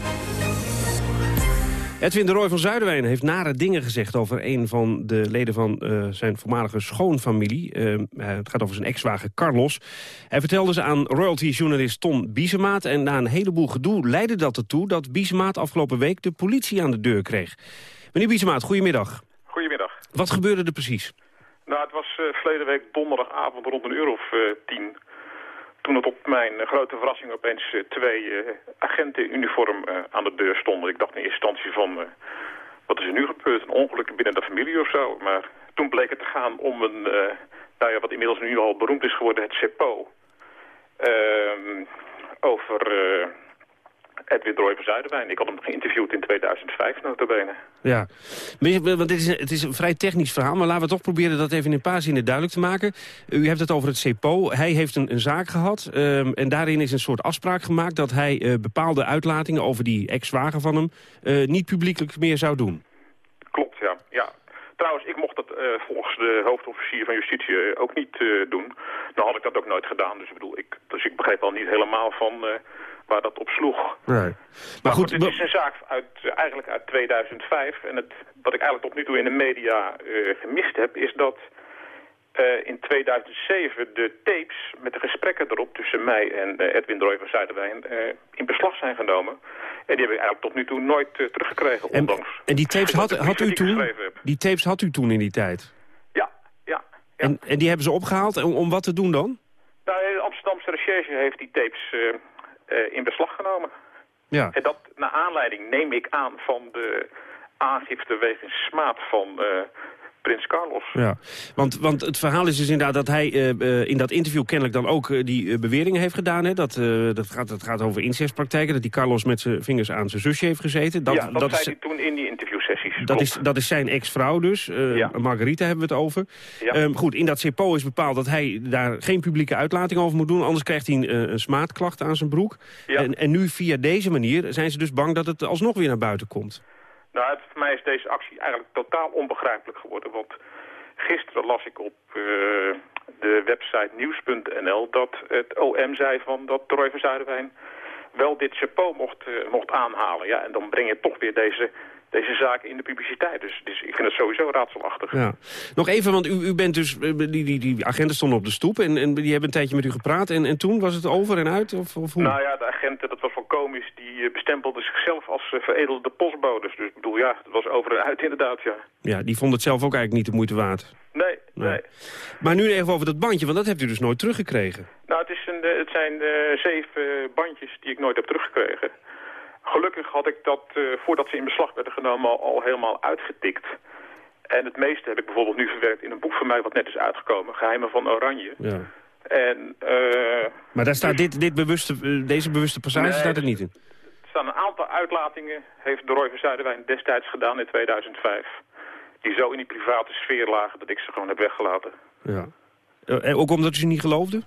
Edwin de Roy van Zuiderwijn heeft nare dingen gezegd over een van de leden van eh, zijn voormalige schoonfamilie. Eh, het gaat over zijn ex-zwager Carlos. Hij vertelde ze aan royalty-journalist Ton Biesemaat. En na een heleboel gedoe leidde dat ertoe dat Biesemaat afgelopen week de politie aan de deur kreeg. Meneer Biesemaat, goedemiddag. Goedemiddag. Wat gebeurde er precies? Nou, het was eh, verleden week donderdagavond rond een uur of tien. Toen het op mijn eh, grote verrassing opeens eh, twee eh, agenten in uniform aan de deur stonden. Ik dacht in eerste instantie van, wat is er nu gebeurd? Een ongeluk binnen de familie of zo. Maar toen bleek het te gaan om een, nou ja, wat inmiddels nu al beroemd is geworden, het CEPO. Ehm, over Edwin Droy van Zuiderwijn. Ik had hem geïnterviewd in 2005 notabene. Ja, want dit is, een- het is een vrij technisch verhaal, maar laten we toch proberen dat even in een paar zinnen duidelijk te maken. U hebt het over het CEPO. Hij heeft een, een zaak gehad ehm, en daarin is een soort afspraak gemaakt dat hij eh, bepaalde uitlatingen over die ex-zwager van hem eh, niet publiekelijk meer zou doen. Klopt, ja. ja. Trouwens, ik mocht dat eh, volgens de hoofdofficier van justitie ook niet doen. Nou had ik dat ook nooit gedaan, dus ik bedoel, ik, dus ik begreep al niet helemaal van waar dat op sloeg. Nee. Maar, goed, het is een zaak uit, eh, eigenlijk uit 2005. En het, wat ik eigenlijk tot nu toe in de media eh, gemist heb, is dat eh, in 2007 de tapes met de gesprekken erop tussen mij en Edwin Droy van Zuiderwijn in beslag zijn genomen. En die heb ik eigenlijk tot nu toe nooit teruggekregen, En, ondanks en die tapes had, had u toen? Die tapes had u toen in die tijd? Ja, ja. En, en die hebben ze opgehaald om, om wat te doen dan? Nou, de Amsterdamse recherche heeft die tapes in beslag genomen. Ja. En dat naar aanleiding, neem ik aan, van de aangifte wegens smaad van eh, prins Carlos. Ja, want, want het verhaal is dus inderdaad dat hij eh, eh, in dat interview kennelijk dan ook eh, die beweringen heeft gedaan. Hè? Dat, dat, gaat, dat gaat over incestpraktijken, dat die Carlos met zijn vingers aan zijn zusje heeft gezeten. Dat, ja, dat, dat, zei is, hij toen in die interviewsessies. dat, klopt. is, dat is zijn ex-vrouw dus, eh Margarita hebben we het over. Ja. Ehm, goed, in dat CEPO is bepaald dat hij daar geen publieke uitlating over moet doen. Anders krijgt hij een, een smaadklacht aan zijn broek. En, en nu via deze manier zijn ze dus bang dat het alsnog weer naar buiten komt. Nou, het, voor mij is deze actie eigenlijk totaal onbegrijpelijk geworden. Want gisteren las ik op eh, de website nieuws.nl dat het OM zei van dat Roy van Zuiderwijn wel dit chapeau mocht, eh, mocht aanhalen. Ja, en dan breng je toch weer deze, deze zaken in de publiciteit. Dus, dus ik vind het sowieso raadselachtig. Ja. Nog even, want u, u bent dus, eh, die, die, die agenten stonden op de stoep en, en die hebben een tijdje met u gepraat. En, en toen was het over en uit? Of, of hoe? Nou ja, de agenten, dat was wel komisch, die eh, bestempelden zichzelf als eh, veredelde postbodes. Dus ik bedoel, ja, het was over en uit inderdaad, ja. Ja, die vond het zelf ook eigenlijk niet de moeite waard. Nee, Nee. nee. Maar nu even over dat bandje, want dat hebt u dus nooit teruggekregen. Nou, het, is een, het zijn zeven bandjes die ik nooit heb teruggekregen. Gelukkig had ik dat, eh, voordat ze in beslag werden genomen, al, al helemaal uitgetikt. En het meeste heb ik bijvoorbeeld nu verwerkt in een boek van mij wat net is uitgekomen, Geheimen van Oranje. Ja. En eh, Maar daar staat dit, dit bewuste, eh, deze bewuste passage Nee, staat er niet in. er staan een aantal uitlatingen, heeft de Roy van Zuiderwijn destijds gedaan in 2005. Die zo in die private sfeer lagen dat ik ze gewoon heb weggelaten. Ja. En ook omdat u ze niet geloofde?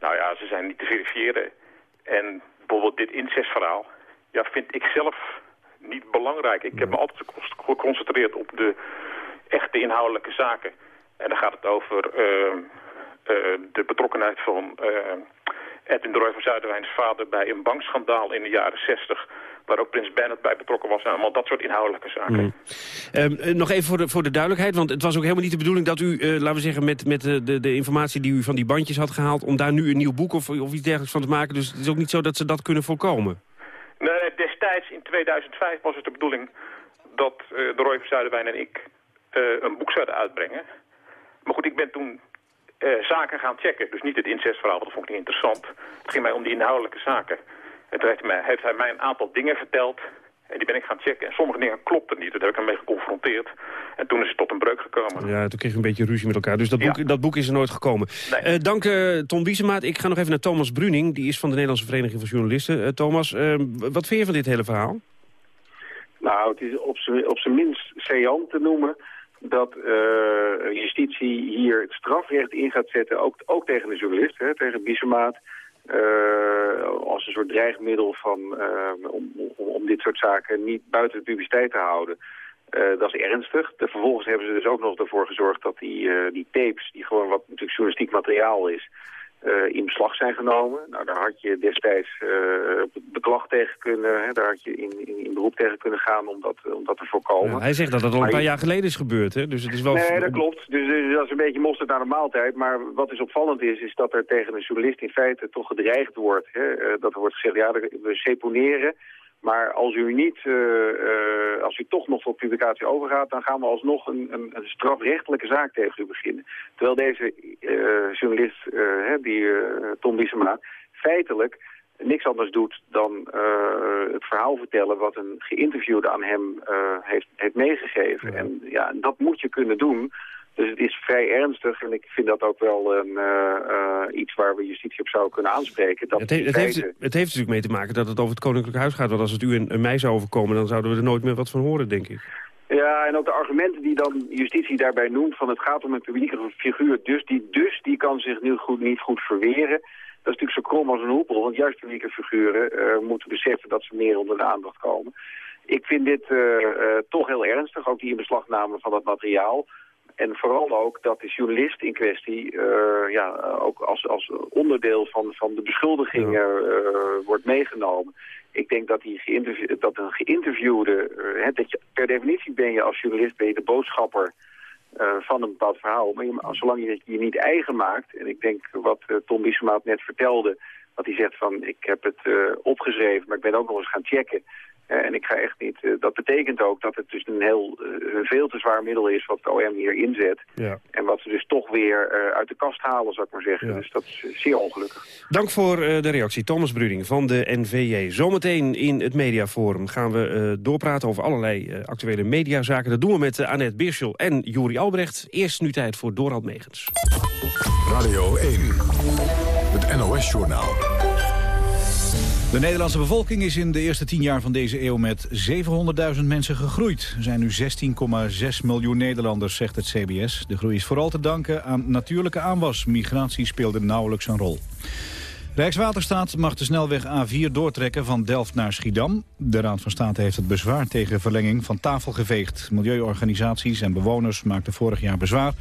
Nou ja, ze zijn niet te verifiëren. En bijvoorbeeld dit incestverhaal, ja, vind ik zelf niet belangrijk. Ik heb me altijd gecon- geconcentreerd op de echte inhoudelijke zaken. En dan gaat het over eh, eh, de betrokkenheid van eh, Edwin de Roy van Zuiderwijns vader bij een bankschandaal in de jaren 60. Waar ook Prins Bernhard bij betrokken was. En allemaal dat soort inhoudelijke zaken. Mm. Ehm, eh, nog even voor de, voor de duidelijkheid, want het was ook helemaal niet de bedoeling dat u, eh, laten we zeggen, met, met de, de, de informatie die u van die bandjes had gehaald, om daar nu een nieuw boek of, of iets dergelijks van te maken. Dus het is ook niet zo dat ze dat kunnen voorkomen. Nee, destijds in 2005 was het de bedoeling dat eh, de Roy van Zuiderwijn en ik eh, een boek zouden uitbrengen. Maar goed, ik ben toen eh, zaken gaan checken. Dus niet het incestverhaal, want dat vond ik niet interessant. Het ging mij om die inhoudelijke zaken. En toen heeft hij, mij, heeft hij mij een aantal dingen verteld. En die ben ik gaan checken. En sommige dingen klopten niet. Daar heb ik hem mee geconfronteerd. En toen is het tot een breuk gekomen. Ja, toen kreeg je een beetje ruzie met elkaar. Dus dat boek, dat boek is er nooit gekomen. Eh, dank eh, Ton Biesemaat. Ik ga nog even naar Thomas Bruning. Die is van de Nederlandse Vereniging van Journalisten. Eh, Thomas, wat vind je van dit hele verhaal? Nou, het is op zijn op zijn minst saillant te noemen dat uh, justitie hier het strafrecht in gaat zetten, ook, ook tegen de journalist, hè, tegen Bissemaat, uh, als een soort dreigmiddel van, uh, om, om, dit soort zaken niet buiten de publiciteit te houden. dat is ernstig. De, vervolgens hebben ze dus ook nog ervoor gezorgd dat die, die tapes, die gewoon wat natuurlijk journalistiek materiaal is, uh, in beslag zijn genomen. Nou, daar had je destijds uh, beklag tegen kunnen, hè, daar had je in, in, in, beroep tegen kunnen gaan om dat, om dat te voorkomen. hij zegt dat dat al een paar jaar geleden is gebeurd, hè? Dus het is wel... Nee, dat klopt. Dus, dus, dat is een beetje mosterd naar de maaltijd. Maar wat dus opvallend is, is dat er tegen een journalist in feite toch gedreigd wordt. Hè? Dat er wordt gezegd, ja, we seponeren maar als u niet, uh, uh, als u toch nog tot publicatie overgaat, dan gaan we alsnog een, een, een strafrechtelijke zaak tegen u beginnen. Terwijl deze uh, journalist, hè, die Tom Bissema, feitelijk niks anders doet dan het verhaal vertellen wat een geïnterviewde aan hem heeft, heeft meegegeven. En ja, dat moet je kunnen doen dus het is vrij ernstig en ik vind dat ook wel een, uh, uh, iets waar we justitie op zouden kunnen aanspreken. Dat het, he het, heeft, het heeft natuurlijk mee te maken dat het over het Koninklijk Huis gaat. Want als het u en, mij zou overkomen, dan zouden we er nooit meer wat van horen, denk ik. Ja, en ook de argumenten die dan justitie daarbij noemt... van het gaat om een publieke figuur, dus die, dus die kan zich nu goed, niet goed verweren... Dat is natuurlijk zo krom als een hoepel, want juist publieke figuren uh, moeten beseffen dat ze meer onder de aandacht komen. Ik vind dit uh, uh, toch heel ernstig, ook die inbeslagname van dat materiaal. En vooral ook dat de journalist in kwestie uh, ja, ook als, als onderdeel van, van de beschuldigingen uh, wordt meegenomen. Ik denk dat, die dat een geïnterviewde, uh, dat je, per definitie ben je als journalist ben je de boodschapper van een bepaald verhaal. Maar je, zolang je het je niet eigen maakt, en ik denk wat Tom Bissemaat net vertelde, dat hij zegt van ik heb het opgeschreven, maar ik ben ook nog eens gaan checken. Eh, en ik ga echt niet... Eh, dat betekent ook dat het dus een heel uh, veel te zwaar middel is wat de OM hier inzet. Ja. En wat ze dus toch weer uit de kast halen, zou ik maar zeggen. Dus dat is zeer ongelukkig. Dank voor de reactie. Thomas Bruding van de NVJ. Zometeen in het Mediaforum gaan we doorpraten over allerlei actuele mediazaken. Dat doen we met Annette Birschel en Juri Albrecht. Eerst nu tijd voor Dorald Megens. Radio 1, het NOS-journaal. De Nederlandse bevolking is in de eerste tien jaar van deze eeuw met 700.000 mensen gegroeid. Er zijn nu 16,6 miljoen Nederlanders, zegt het CBS. De groei is vooral te danken aan natuurlijke aanwas. Migratie speelde nauwelijks een rol. Rijkswaterstaat mag de snelweg A4 doortrekken van Delft naar Schiedam. De Raad van State heeft het bezwaar tegen verlenging van tafel geveegd. Milieuorganisaties en bewoners maakten vorig jaar bezwaar.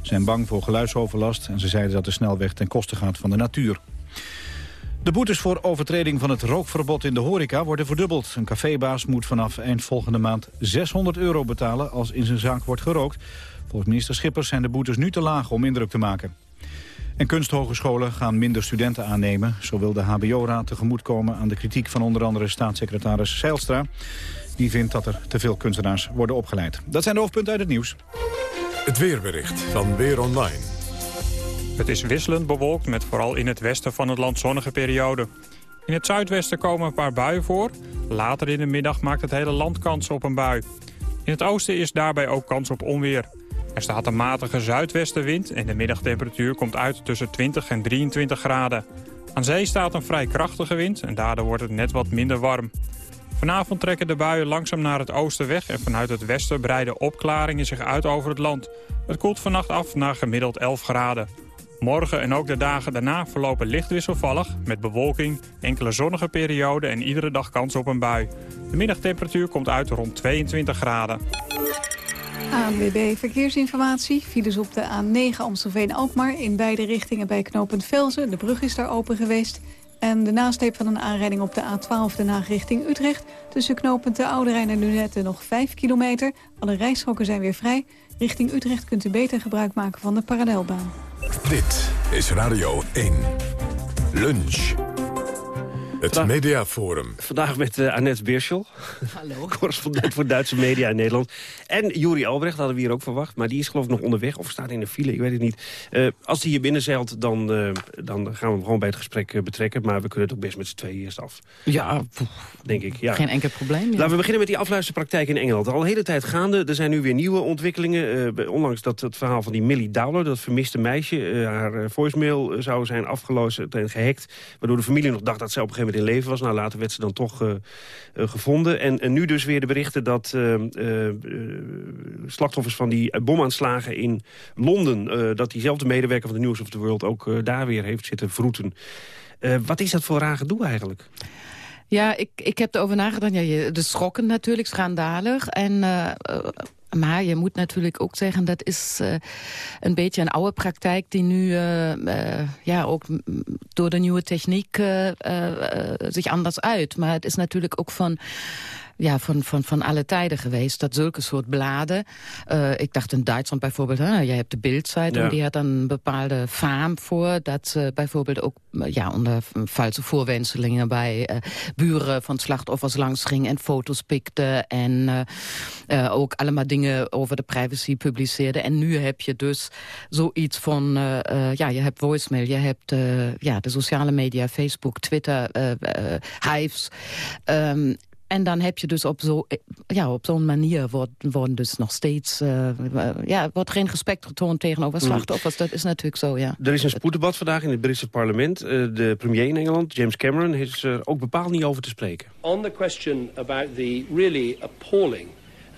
Ze zijn bang voor geluidsoverlast en ze zeiden dat de snelweg ten koste gaat van de natuur. De boetes voor overtreding van het rookverbod in de horeca worden verdubbeld. Een cafébaas moet vanaf eind volgende maand 600 euro betalen als in zijn zaak wordt gerookt. Volgens minister Schippers zijn de boetes nu te laag om indruk te maken. En kunsthogescholen gaan minder studenten aannemen. Zo wil de hbo-raad tegemoetkomen aan de kritiek van onder andere staatssecretaris Seilstra. Die vindt dat er te veel kunstenaars worden opgeleid. Dat zijn de hoofdpunten uit het nieuws. Het weerbericht van Weer Online. Het is wisselend bewolkt met vooral in het westen van het land zonnige periode. In het zuidwesten komen een paar buien voor. Later in de middag maakt het hele land kans op een bui. In het oosten is daarbij ook kans op onweer. Er staat een matige zuidwestenwind en de middagtemperatuur komt uit tussen 20 en 23 graden. Aan zee staat een vrij krachtige wind en daardoor wordt het net wat minder warm. Vanavond trekken de buien langzaam naar het oosten weg... en vanuit het westen breiden opklaringen zich uit over het land. Het koelt vannacht af naar gemiddeld 11 graden. Morgen en ook de dagen daarna verlopen licht wisselvallig... met bewolking, enkele zonnige perioden en iedere dag kans op een bui. De middagtemperatuur komt uit rond 22 graden. ANWB Verkeersinformatie. Files op de A9 Amstelveen-Alkmaar in beide richtingen bij knooppunt Velzen. De brug is daar open geweest. En de nasleep van een aanrijding op de A12 Den Haag richting Utrecht. Tussen knooppunt de Oude Rijn en Lunette nog 5 kilometer. Alle rijstroken zijn weer vrij. Richting Utrecht kunt u beter gebruik maken van de parallelbaan. Dit is Radio 1. Lunch. Het Vandaag, Mediaforum. Vandaag met uh, Annette Birschel. Hallo. *laughs* correspondent voor Duitse media in Nederland. En Juri Albrecht hadden we hier ook verwacht. Maar die is geloof ik nog onderweg of staat in een file, ik weet het niet. Uh, als hij hier binnen zeilt, dan, uh, dan gaan we hem gewoon bij het gesprek betrekken. Maar we kunnen het ook best met z'n tweeën eerst af. Ja, denk ik. Ja. Geen enkel probleem. Ja. Laten we beginnen met die afluisterpraktijk in Engeland. Al een hele tijd gaande. Er zijn nu weer nieuwe ontwikkelingen. onlangs dat het verhaal van die Millie Dowler, dat vermiste meisje. haar voicemail zou zijn afgelozen en gehackt. Waardoor de familie nog dacht dat ze op een gegeven moment in leven was. Nou, later werd ze dan toch gevonden. En, en, nu dus weer de berichten dat slachtoffers van die bomaanslagen in Londen... dat diezelfde medewerker van de News of the World ook daar weer heeft zitten vroeten. wat is dat voor raar gedoe eigenlijk? Ja, ik, ik heb erover nagedacht. Ja, de schrokken natuurlijk, schandalig. En, maar je moet natuurlijk ook zeggen, dat is uh, een beetje een oude praktijk... die nu uh, ja, ook door de nieuwe techniek zich anders uit. Maar het is natuurlijk ook van ja, van, van, van alle tijden geweest. Dat zulke soort bladen. Uh, ik dacht in Duitsland bijvoorbeeld, hè, je hebt de Bildzeitung, ja. die had een bepaalde faam voor. Dat ze bijvoorbeeld ook ja, onder valse voorwenselingen bij uh, buren van slachtoffers langs ging en foto's pikte. En uh, ook allemaal dingen over de privacy publiceerde. En nu heb je dus zoiets van, ja, je hebt voicemail, je hebt ja, de sociale media, Facebook, Twitter, Hives. Um, en dan heb je dus op zo'n ja, op zo'n manier worden, worden dus nog steeds... Uh, ja, wordt geen respect getoond tegenover mm. slachtoffers. Dat is natuurlijk zo, ja. Er is een spoeddebat vandaag in het Britse parlement. Uh, de premier in Engeland, James Cameron, is er ook bepaald niet over te spreken. On the question about the really appalling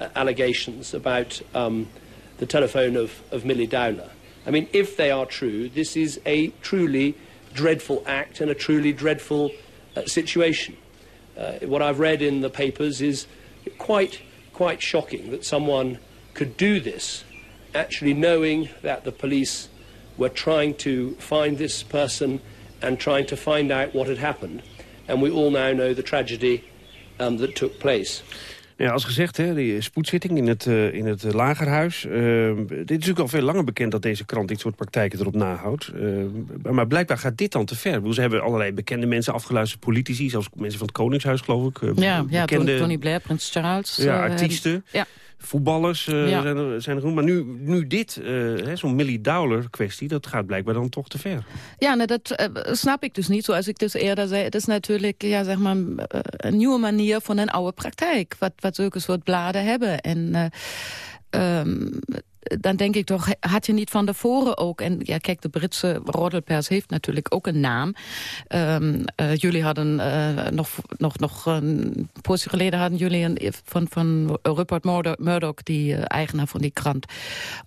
uh, allegations about um, the telephone of, of Millie Dowler. I mean, if they are true, this is a truly dreadful act and a truly dreadful situation. Uh, what I've read in the papers is quite, quite shocking that someone could do this, actually knowing that the police were trying to find this person and trying to find out what had happened. And we all now know the tragedy um, that took place. Ja, als gezegd, hè, die spoedzitting in het, uh, in het lagerhuis. Uh, dit is natuurlijk al veel langer bekend dat deze krant dit soort praktijken erop nahoudt. Uh, maar blijkbaar gaat dit dan te ver. Ze hebben allerlei bekende mensen afgeluisterd, politici, zelfs mensen van het Koningshuis, geloof ik. ja, bekende, ja, Tony Blair, Prins Charles. Ja, artiesten. ja voetballers uh, zijn, er, zijn er genoemd. Maar nu, nu dit, uh, zo'n Millie Dowler kwestie, dat gaat blijkbaar dan toch te ver. Ja, nou, dat uh, snap ik dus niet. Zoals ik dus eerder zei, het is natuurlijk ja, zeg maar, een nieuwe manier van een oude praktijk. Wat, wat zulke soort bladen hebben. En um, dan denk ik toch, had je niet van tevoren ook... en ja, kijk, de Britse roddelpers heeft natuurlijk ook een naam. Um, uh, jullie hadden uh, nog, nog, nog een poosje geleden hadden jullie een, van, van Rupert Murdoch, die uh, eigenaar van die krant,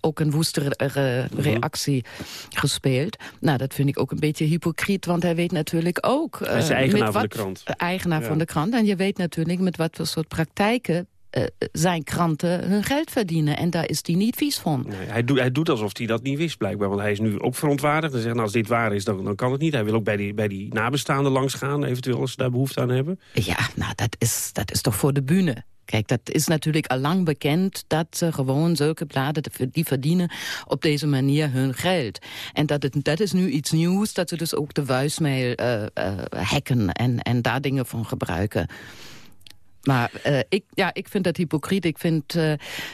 ook een woeste mhm. reactie gespeeld. Nou, dat vind ik ook een beetje hypocriet, want hij weet natuurlijk ook... hij is eigenaar van de krant. Eigenaar van de krant. En je weet natuurlijk met wat voor soort praktijken uh, zijn kranten hun geld verdienen. En daar is hij niet vies van. Nee, hij, doet, hij doet alsof hij dat niet wist blijkbaar. Want hij is nu ook verontwaardigd. En zegt, nou, als dit waar is, dan, dan kan het niet. Hij wil ook bij die, bij die nabestaanden langs gaan, eventueel als ze daar behoefte aan hebben. Ja, nou, dat is, dat is toch voor de bühne. Kijk, dat is natuurlijk al lang bekend dat ze gewoon zulke bladen, die verdienen op deze manier hun geld. En dat, het, dat is nu iets nieuws, dat ze dus ook de voicemail uh, uh, hacken en, en daar dingen van gebruiken. Maar uh, ik, ja, ik vind dat hypocriet. Ik vind, uh,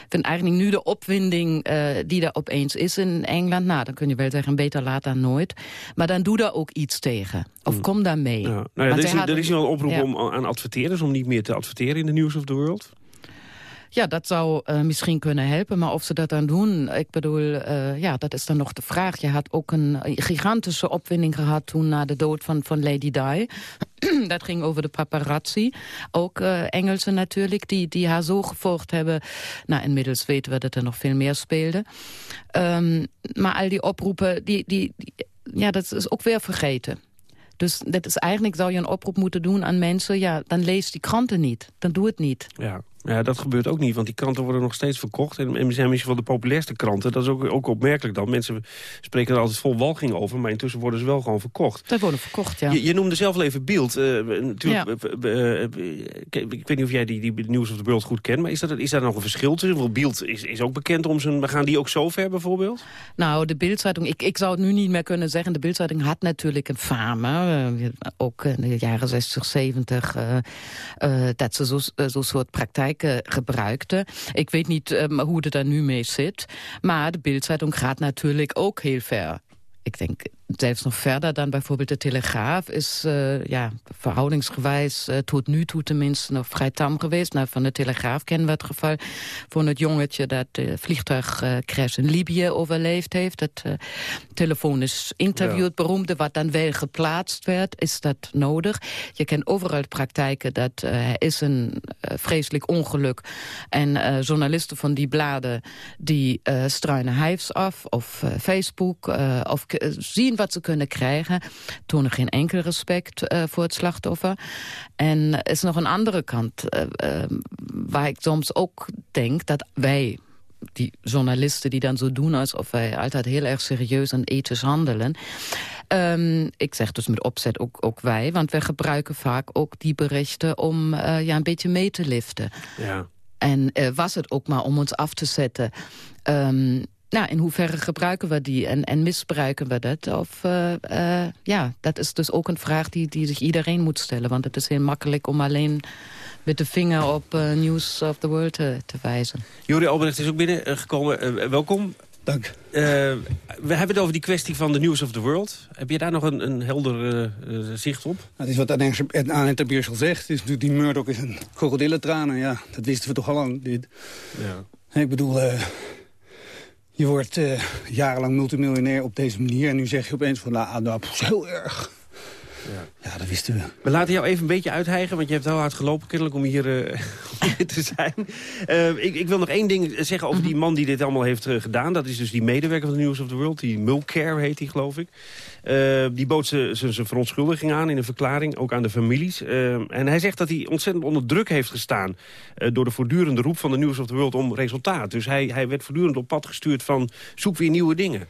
vind eigenlijk nu de opwinding uh, die er opeens is in Engeland... nou, dan kun je wel zeggen, beter laat dan nooit. Maar dan doe daar ook iets tegen. Of hmm. kom daar mee. Ja. Nou ja, er, is, er is wel een oproep om, aan adverteerders... om niet meer te adverteren in de News of the World. Ja, dat zou uh, misschien kunnen helpen. Maar of ze dat dan doen, ik bedoel, uh, ja, dat is dan nog de vraag. Je had ook een gigantische opwinding gehad toen na de dood van, van Lady Di. *clears throat* dat ging over de paparazzi. Ook uh, Engelsen natuurlijk, die, die haar zo gevolgd hebben. Nou, inmiddels weten we dat er nog veel meer speelde. Um, maar al die oproepen, die, die, die, ja, dat is ook weer vergeten. Dus dat is eigenlijk, zou je een oproep moeten doen aan mensen... ja, dan lees die kranten niet, dan doe het niet. Ja, ja, dat gebeurt ook niet, want die kranten worden nog steeds verkocht. En, en zijn misschien wel de populairste kranten. Dat is ook, ook opmerkelijk dan. Mensen spreken er altijd vol walging over, maar intussen worden ze wel gewoon verkocht. Dat worden verkocht, ja. Je, je noemde zelf al even Beeld. Uh, natuurlijk, uh, ik weet niet of jij die, die News of the World goed kent, maar is, dat, is daar nog een verschil tussen? Want Beeld is, is ook bekend om zijn... Gaan die ook zo ver bijvoorbeeld? Nou, de Bildzeitung, ik, ik zou het nu niet meer kunnen zeggen. De Bildzeitung had natuurlijk een fame, ook in de jaren 60, 70, dat ze zo'n zo soort gebruikte. Ik weet niet um, hoe het er nu mee zit. Maar de Bildzeitung gaat natuurlijk ook heel ver. Ik denk, zelfs nog verder dan bijvoorbeeld de Telegraaf is uh, ja, verhoudingsgewijs uh, tot nu toe tenminste nog vrij tam geweest. Nou, van de Telegraaf kennen we het geval van het jongetje dat de vliegtuigcrash in Libië overleefd heeft. Dat uh, telefonisch interview, het beroemde, wat dan wel geplaatst werd. Is dat nodig? Je kent overal praktijken dat er is een vreselijk ongeluk. En journalisten van die bladen die struinen hives af of Facebook of zien wat ze kunnen krijgen. Tonen geen enkel respect uh, voor het slachtoffer. En er is nog een andere kant uh, uh, waar ik soms ook denk dat wij die journalisten die dan zo doen alsof wij altijd heel erg serieus en ethisch handelen. Um, ik zeg dus met opzet ook, ook wij, want wij gebruiken vaak ook die berichten om uh, ja, een beetje mee te liften. Ja. En uh, was het ook maar om ons af te zetten. Um, nou, in hoeverre gebruiken we die en, en misbruiken we dat? Of, uh, uh, ja, dat is dus ook een vraag die, die zich iedereen moet stellen. Want het is heel makkelijk om alleen met de vinger op uh, News of the World te, te wijzen. Jori Albrecht is ook binnengekomen. welkom. Dank. we hebben het over die kwestie van de News of the World. Heb je daar nog een, een helder zicht op? het is wat Annette Biers al zegt. Is die Murdoch is een krokodillentranen. Ja, dat wisten we toch al lang. Dit. Ja. Ik bedoel, je wordt uh, jarenlang multimiljonair op deze manier... en nu zeg je opeens van, nou, dat is heel erg. Ja. ja, dat wisten we. We laten jou even een beetje uithijgen, want je hebt heel hard gelopen kennelijk om hier, *laughs* uh, te zijn. Uh, ik, ik, wil nog één ding zeggen over die man die dit allemaal heeft uh, gedaan. Dat is dus die medewerker van de News of the World, die Mulcare heet die geloof ik. die bood zijn verontschuldiging aan in een verklaring, ook aan de families. en hij zegt dat hij ontzettend onder druk heeft gestaan... door de voortdurende roep van de News of the World om resultaat. Dus hij, hij werd voortdurend op pad gestuurd van zoek weer nieuwe dingen.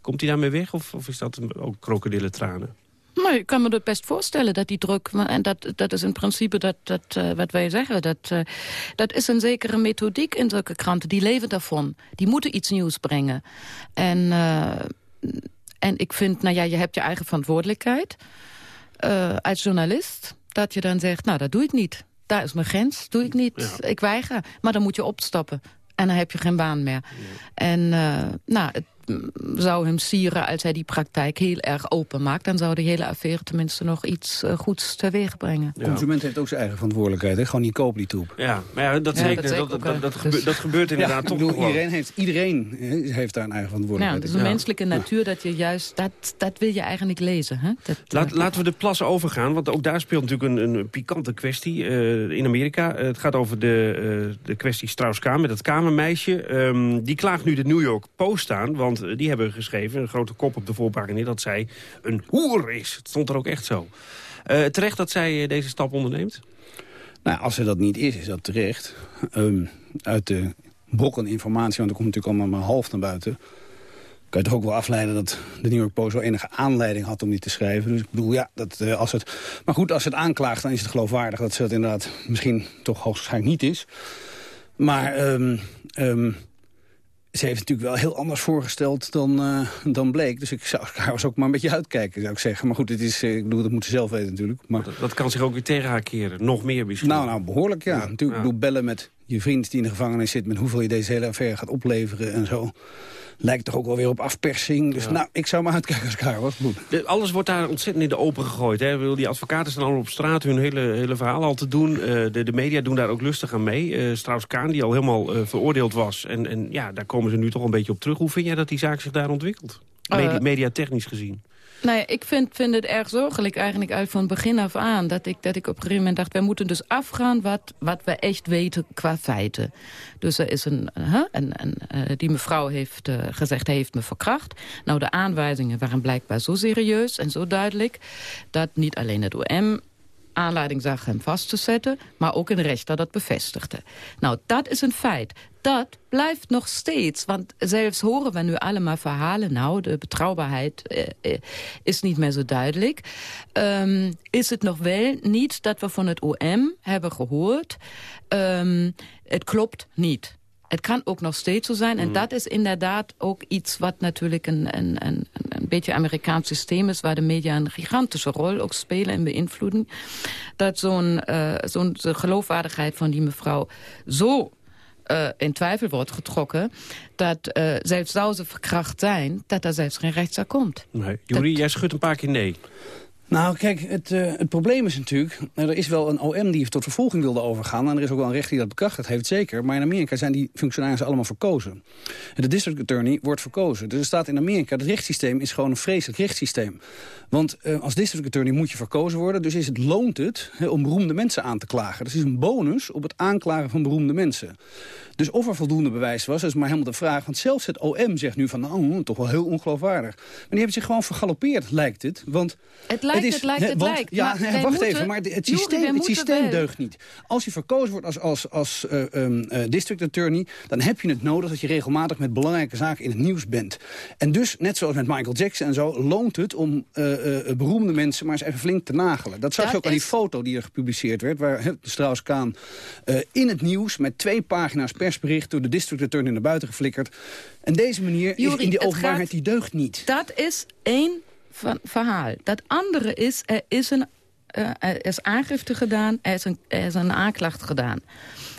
Komt hij daarmee weg of, of is dat ook krokodillentranen? Maar ik kan me dat best voorstellen dat die druk... en dat, dat is in principe dat, dat, uh, wat wij zeggen... Dat, uh, dat is een zekere methodiek in zulke kranten. Die leven daarvan. Die moeten iets nieuws brengen. En, uh, en ik vind, nou ja, je hebt je eigen verantwoordelijkheid... als journalist, dat je dan zegt... nou, dat doe ik niet. Daar is mijn grens, doe ik niet. Ja. Ik weiger. Maar dan moet je opstappen. En dan heb je geen baan meer. Ja. En nou, het, zou hem sieren als hij die praktijk heel erg open maakt. Dan zou de hele affaire tenminste nog iets uh, goeds teweeg brengen. De consument heeft ook zijn eigen verantwoordelijkheid. Hè? Gewoon niet kopen die troep. Ja, maar ja, dat, zeker, dat, dat, dat, dat, gebeurt, dat gebeurt inderdaad toch bedoel, iedereen heeft, iedereen heeft daar een eigen verantwoordelijkheid. Ja, het is een menselijke natuur dat je juist... Dat, dat wil je eigenlijk lezen. Hè? Dat, Laat, laten we de plassen overgaan. Want ook daar speelt natuurlijk een, een pikante kwestie uh, in Amerika. Uh, het gaat over de, uh, de kwestie Strauss-Kaan met het kamermeisje. Um, die klaagt nu de New York Post aan. Want die hebben geschreven een grote kop op de voorpagina... dat zij een hoer is. Het stond er ook echt zo. Uh, terecht dat zij eh, deze stap onderneemt? Nou, als ze dat niet is, is dat terecht. Um, uit de brokken informatie, want er komt natuurlijk allemaal maar half naar buiten... kan je toch ook wel afleiden dat de New York Post wel enige aanleiding had om dit te schrijven. Dus ik bedoel, ja, dat, als het... Maar goed, als het aanklaagt, dan is het geloofwaardig dat ze dat inderdaad misschien toch hoogstwaarschijnlijk niet is. Maar um, ze heeft natuurlijk wel heel anders voorgesteld dan, uh, dan bleek. Dus ik zou haar was ook maar een beetje uitkijken, zou ik zeggen. Maar goed, het is, eh, ik bedoel, dat moet ze zelf weten natuurlijk. Maar... Dat, dat, kan zich ook weer tegen haar keren. Nog meer misschien. Nou, nou behoorlijk ja. natuurlijk, ja. ik bedoel, bellen met je vriend die in de gevangenis zit... met hoeveel je deze hele affaire gaat opleveren en zo lijkt toch ook wel weer op afpersing. Dus nou, ik zou maar uitkijken als ik haar was. De, alles wordt daar ontzettend in de open gegooid. Hè? Die advocaten staan allemaal op straat hun hele, hele verhaal al te doen. Uh, de, de media doen daar ook lustig aan mee. Uh, Strauss-Kaan, die al helemaal uh, veroordeeld was. En, en ja, daar komen ze nu toch een beetje op terug. Hoe vind jij dat die zaak zich daar ontwikkelt? Medi mediatechnisch gezien. Nou ja, ik vind, vind het erg zorgelijk eigenlijk uit van begin af aan. Dat ik, dat ik op een gegeven moment dacht, wij moeten dus afgaan wat, wat we echt weten qua feiten. Dus er is een, en, uh, die mevrouw heeft uh, gezegd, hij heeft me verkracht. Nou, de aanwijzingen waren blijkbaar zo serieus en zo duidelijk... dat niet alleen het OM aanleiding zag hem vast te zetten... maar ook een rechter dat bevestigde. Nou, dat is een feit. Dat blijft nog steeds, want zelfs horen we nu allemaal verhalen... nou, de betrouwbaarheid eh, eh, is niet meer zo duidelijk. Um, is het nog wel niet dat we van het OM hebben gehoord... Um, het klopt niet. Het kan ook nog steeds zo zijn. En mm. dat is inderdaad ook iets wat natuurlijk een, een, een beetje Amerikaans systeem is... waar de media een gigantische rol ook spelen in beïnvloeding. Dat zo'n uh, zo'n geloofwaardigheid van die mevrouw zo uh, in twijfel wordt getrokken... dat uh, zelfs zou ze verkracht zijn, dat er zelfs geen rechtszaak komt. Nee. Jury, jij schudt een paar keer nee. Nou, kijk, het, uh, het probleem is natuurlijk... er is wel een OM die tot vervolging wilde overgaan... en er is ook wel een rechter die dat bekrachtigd heeft, zeker. Maar in Amerika zijn die functionarissen allemaal verkozen. En de district attorney wordt verkozen. Dus er staat in Amerika, het rechtssysteem is gewoon een vreselijk rechtssysteem. Want uh, als district attorney moet je verkozen worden... dus is het, loont het he, om beroemde mensen aan te klagen. Dat is een bonus op het aanklagen van beroemde mensen. Dus of er voldoende bewijs was, is maar helemaal de vraag. Want zelfs het OM zegt nu van, nou, toch wel heel ongeloofwaardig. Maar die hebben zich gewoon vergalopeerd, lijkt het. Want het lijkt, het, is, het lijkt, het want, lijkt. Ja, wacht moeten, even, maar het systeem, het systeem deugt niet. Als je verkozen wordt als, als, als uh, um, uh, district attorney... dan heb je het nodig dat je regelmatig met belangrijke zaken in het nieuws bent. En dus, net zoals met Michael Jackson en zo... loont het om uh, beroemde mensen maar eens even flink te nagelen. Dat zag dat je ook is... aan die foto die er gepubliceerd werd... waar Strauss-Kaan in het nieuws met twee pagina's per persbericht door de district attorney naar buiten geflikkerd. En deze manier Jury, is in die openbaarheid gaat, die deugt niet. Dat is één van, verhaal. Dat andere is, er is, een, uh, er is aangifte gedaan, er is, een, er is een aanklacht gedaan.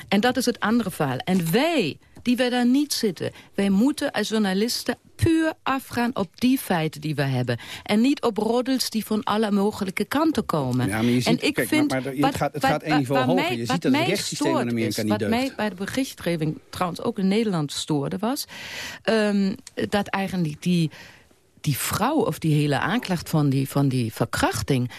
En dat is het andere verhaal. En wij, die wij daar niet zitten... wij moeten als journalisten puur afgaan op die feiten die we hebben. En niet op roddels die van alle mogelijke kanten komen. Ja, maar je ziet, en ik kijk, vind, maar, maar het, wat, gaat, het wat, gaat één niveau hoger. Mij, je ziet dat het rechtssysteem in Amerika is, niet Wat deugt. mij bij de berichtgeving trouwens ook in Nederland stoorde was... Um, dat eigenlijk die, die vrouw of die hele aanklacht van die, van die verkrachting...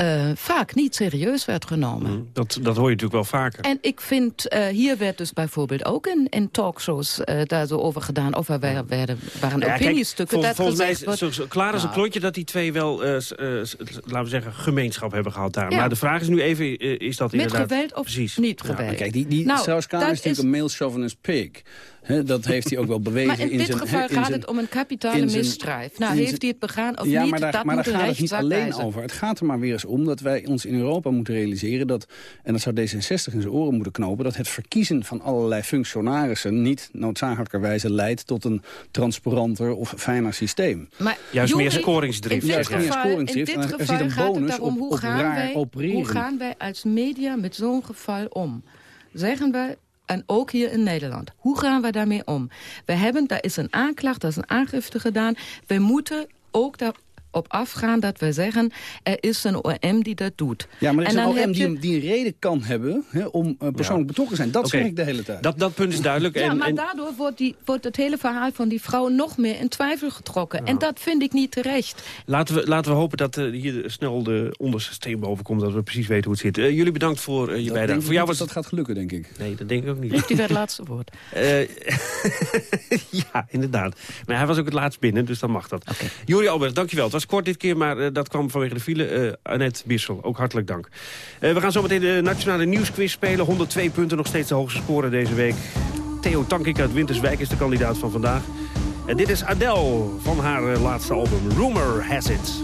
Uh, vaak niet serieus werd genomen. Mm, dat, dat hoor je natuurlijk wel vaker. En ik vind, uh, hier werd dus bijvoorbeeld ook in, in talkshows uh, daar zo over gedaan... of er werden, werden, waren ja, opiniestukken kijk, vol, dat volgens mij is wordt, zo, klaar als een klontje dat die twee wel, laten we zeggen, gemeenschap hebben gehad daar. Ja. Maar de vraag is nu even, is dat Met inderdaad... geweld of Precies. niet geweld? Ja, kijk, die, die nou, Strauss-Kaan is natuurlijk een male chauvinist pig. He, dat heeft hij ook wel bewezen. Maar in, in dit zijn, geval in gaat zijn, het om een kapitale misdrijf. Nou, heeft hij het begaan of ja, niet, maar daar, dat maar daar gaat het niet alleen wijzen. over. Het gaat er maar weer eens om dat wij ons in Europa moeten realiseren... dat, en dat zou D66 in zijn oren moeten knopen... dat het verkiezen van allerlei functionarissen... niet noodzakelijkerwijze leidt tot een transparanter of fijner systeem. Maar, Juist Joeri, meer scoringsdrift. Juist meer scoringsdrift. in dit en er zit een gaat het bonus daarom, op, hoe op gaan wij, opereren. Hoe gaan wij als media met zo'n geval om? Zeggen wij, en ook hier in Nederland. Hoe gaan we daarmee om? We hebben, daar is een aanklacht, daar is een aangifte gedaan. We moeten ook daarop afgaan dat we zeggen... er is een OM die dat doet. Ja, maar er is En een dan OM die, je- die een reden kan hebben hè, om uh, persoonlijk betrokken te zijn. Dat Oké. zeg ik de hele tijd. Dat, dat punt is duidelijk. Ja, en, maar en, daardoor wordt, die, wordt het hele verhaal van die vrouw nog meer in twijfel getrokken. En dat vind ik niet terecht. laten, we, laten we hopen dat eh, hier snel de onderste steen boven komt... dat we precies weten hoe het zit. Eh, jullie bedankt voor eh, je bijdrage. Voor jou was dat dat gaat gelukken, denk ik. Nee, dat denk ik ook niet. Heeft u weer het laatste woord? *laughs* Eh, *laughs* ja, inderdaad. Maar hij was ook het laatst binnen, dus dan mag dat. Juri Albert, dankjewel. Was kort dit keer, maar eh, dat kwam vanwege de file. Eh Annette Bissel, ook hartelijk dank. Eh, we gaan zo meteen de Nationale Nieuwsquiz spelen. 102 punten, nog steeds de hoogste score deze week. Theo Tankink uit Winterswijk is de kandidaat van vandaag. En dit is Adele van haar laatste album, Rumor Has It.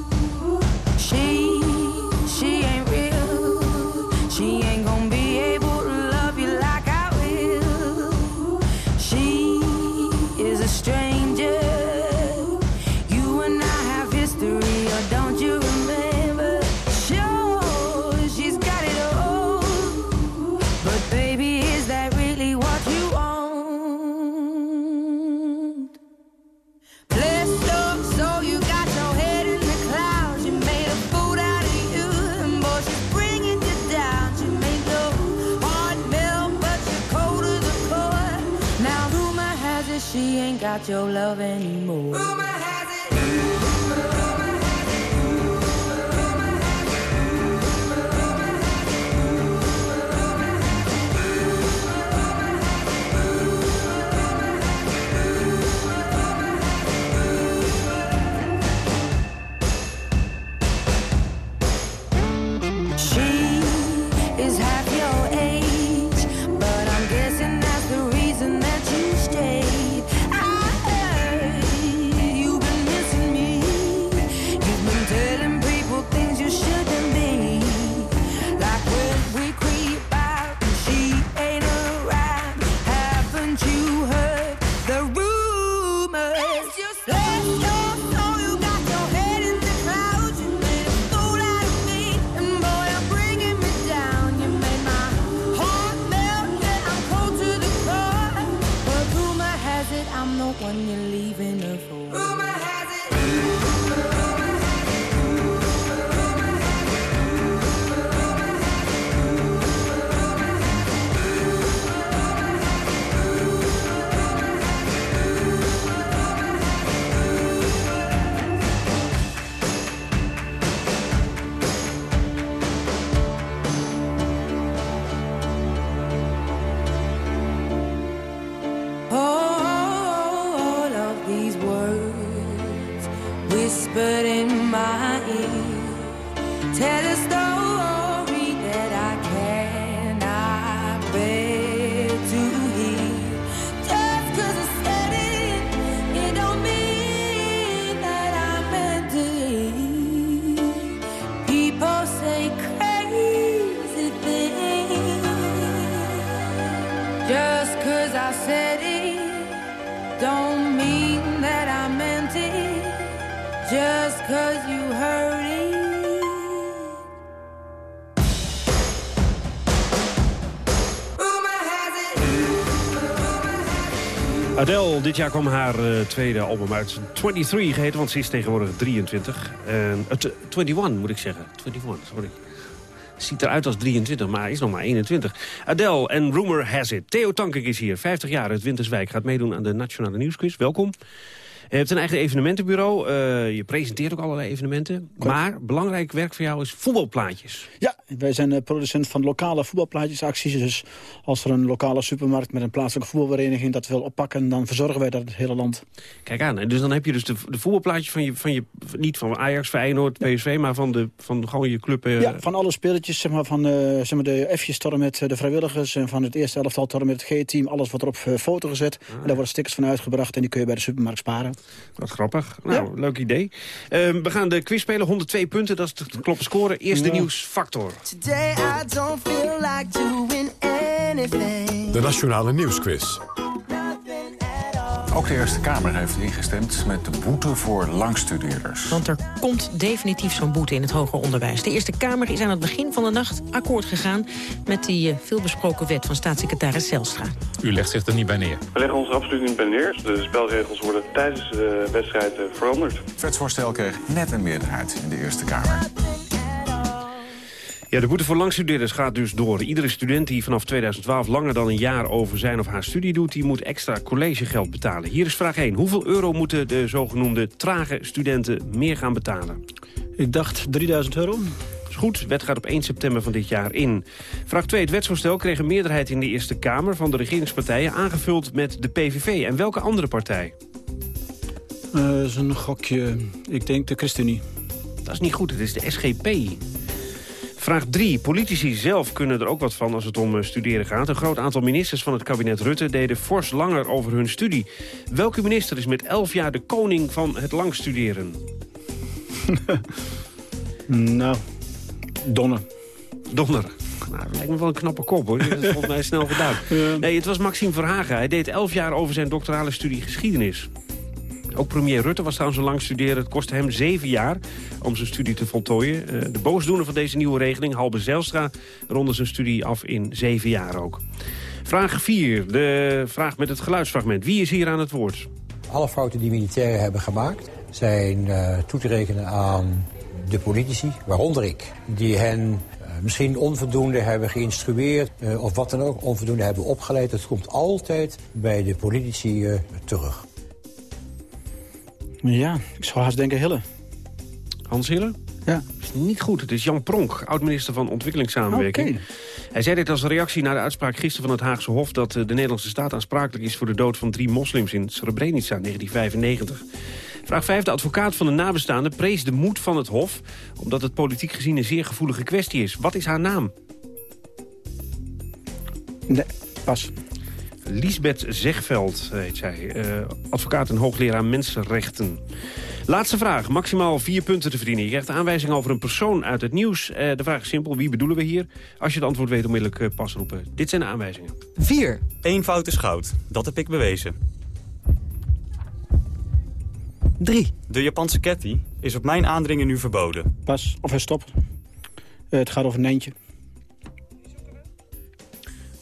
Tell a story Adele, dit jaar kwam haar eh, tweede album uit. 23 geheten, want ze is tegenwoordig 23. En, eh, t- 21 moet ik zeggen. 21, sorry. Ziet eruit als 23, maar is nog maar 21. Adele en Rumor Has It. Theo Tankink is hier, 50 jaar uit Winterswijk. Gaat meedoen aan de Nationale Nieuwsquiz. Welkom. Je hebt een eigen evenementenbureau. Eh, je presenteert ook allerlei evenementen. Maar belangrijk werk voor jou is voetbalplaatjes. Ja, wij zijn eh, producent van lokale voetbalplaatjesacties. Dus als er een lokale supermarkt met een plaatselijke voetbalvereniging dat wil oppakken... dan verzorgen wij dat het hele land. Kijk aan. En dus dan heb je dus de, de voetbalplaatjes van je, van je... niet van Ajax, Feyenoord, PSV, maar van, de, van gewoon je club... eh, Ja, van alle spelertjes, zeg maar, van eh, zeg maar de F'jes tot en met eh, de vrijwilligers... en van het eerste elftal tot en met het G-team. Alles wordt er op eh, foto gezet. En daar worden stickers van uitgebracht en die kun je bij de supermarkt sparen. Wat grappig. Nou, leuk idee. Ehm, we gaan de quiz spelen. 102 punten, dat is de kloppen scoren. Eerst de Ja. nieuwsfactor. Today I don't feel like doing anything. De Nationale Nieuwsquiz. Ook de Eerste Kamer heeft ingestemd met de boete voor langstudeerders. Want er komt definitief zo'n boete in het hoger onderwijs. De Eerste Kamer is aan het begin van de nacht akkoord gegaan... met die eh, veelbesproken wet van staatssecretaris Zelstra. U legt zich er niet bij neer. We leggen ons er absoluut niet bij neer. De spelregels worden tijdens de wedstrijd eh, veranderd. Het wetsvoorstel kreeg net een meerderheid in de Eerste Kamer. Ja, de boete voor langstudeerders gaat dus door. Iedere student die vanaf 2012 langer dan een jaar over zijn of haar studie doet... die moet extra collegegeld betalen. Hier is vraag 1. Hoeveel euro moeten de zogenoemde trage studenten meer gaan betalen? Ik dacht 3000 euro. Is goed, de wet gaat op 1 september van dit jaar in. Vraag 2. Het wetsvoorstel kreeg een meerderheid in de Eerste Kamer... van de regeringspartijen aangevuld met de PVV. En welke andere partij? Eh, Dat is een gokje, ik denk de ChristenUnie. Dat is niet goed, het is de SGP. Vraag 3. Politici zelf kunnen er ook wat van als het om eh, studeren gaat. Een groot aantal ministers van het kabinet Rutte deden fors langer over hun studie. Welke minister is met 11 jaar de koning van het langstuderen? *laughs* nou, Donner. Donner. Nou, dat lijkt me wel een knappe kop hoor. Dat is volgens mij snel *laughs* gedaan. Nee, het was Maxime Verhagen. Hij deed 11 jaar over zijn doctorale studie geschiedenis. Ook premier Rutte was trouwens zo lang studeren. Het kostte hem zeven jaar om zijn studie te voltooien. Eh, De boosdoener van deze nieuwe regeling, Halbe Zijlstra... ronde zijn studie af in zeven jaar ook. Vraag 4, de vraag met het geluidsfragment. Wie is hier aan het woord? Alle fouten die militairen hebben gemaakt zijn eh, toe te rekenen aan de politici, waaronder ik. Die hen eh, misschien onvoldoende hebben geïnstrueerd of wat dan ook, onvoldoende hebben opgeleid. Het komt altijd bij de politici terug. Ja, ik zou haast denken Hille. Hans Hille? Ja. is niet goed. Het is Jan Pronk, oud-minister van Ontwikkelingssamenwerking. Oké. Hij zei dit als reactie naar de uitspraak gisteren van het Haagse Hof... dat eh, de Nederlandse staat aansprakelijk is voor de dood van drie moslims in Srebrenica in 1995. Vraag 5. De advocaat van de nabestaande prees de moed van het Hof... omdat het politiek gezien een zeer gevoelige kwestie is. Wat is haar naam? Nee, pas. Liesbeth Zegveld heet zij. eh, advocaat en hoogleraar mensenrechten. Laatste vraag. Maximaal vier punten te verdienen. Je krijgt aanwijzing over een persoon uit het nieuws. Eh, de vraag is simpel. Wie bedoelen we hier? Als je het antwoord weet, onmiddellijk eh, pas roepen. Dit zijn de aanwijzingen. 4. Eén fout is goud. Dat heb ik bewezen. 3. De Japanse ketty is op mijn aandringen nu verboden. Pas, of hij stopt. Eh, het gaat over Nijntje.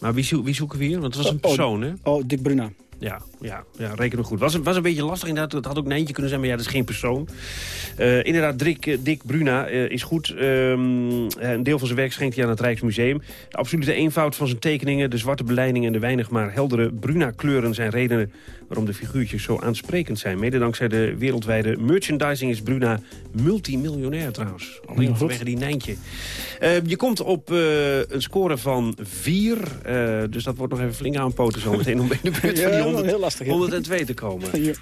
Maar wie, wie zoeken we hier? Want het was een oh, persoon, hè? Oh, Dick Bruna. Ja, ja, ja reken me goed. Was, was een beetje lastig inderdaad. Het had ook Nijntje kunnen zijn, maar ja, dat is geen persoon. Eh, inderdaad, Dick, eh, Dick Bruna eh, is goed. Ehm, een deel van zijn werk schenkt hij aan het Rijksmuseum. De absolute eenvoud van zijn tekeningen, de zwarte beleiding... en de weinig maar heldere Bruna-kleuren zijn redenen... waarom de figuurtjes zo aansprekend zijn. Mede dankzij de wereldwijde merchandising is Bruna multimiljonair trouwens. Alleen goed. vanwege die Nijntje. Eh, je komt op een score van 4. eh, dus dat wordt nog even flink aanpoten zo meteen om in de buurt Ja, van die wel 100, heel lastig, ja. 102 te komen. *laughs* Ja.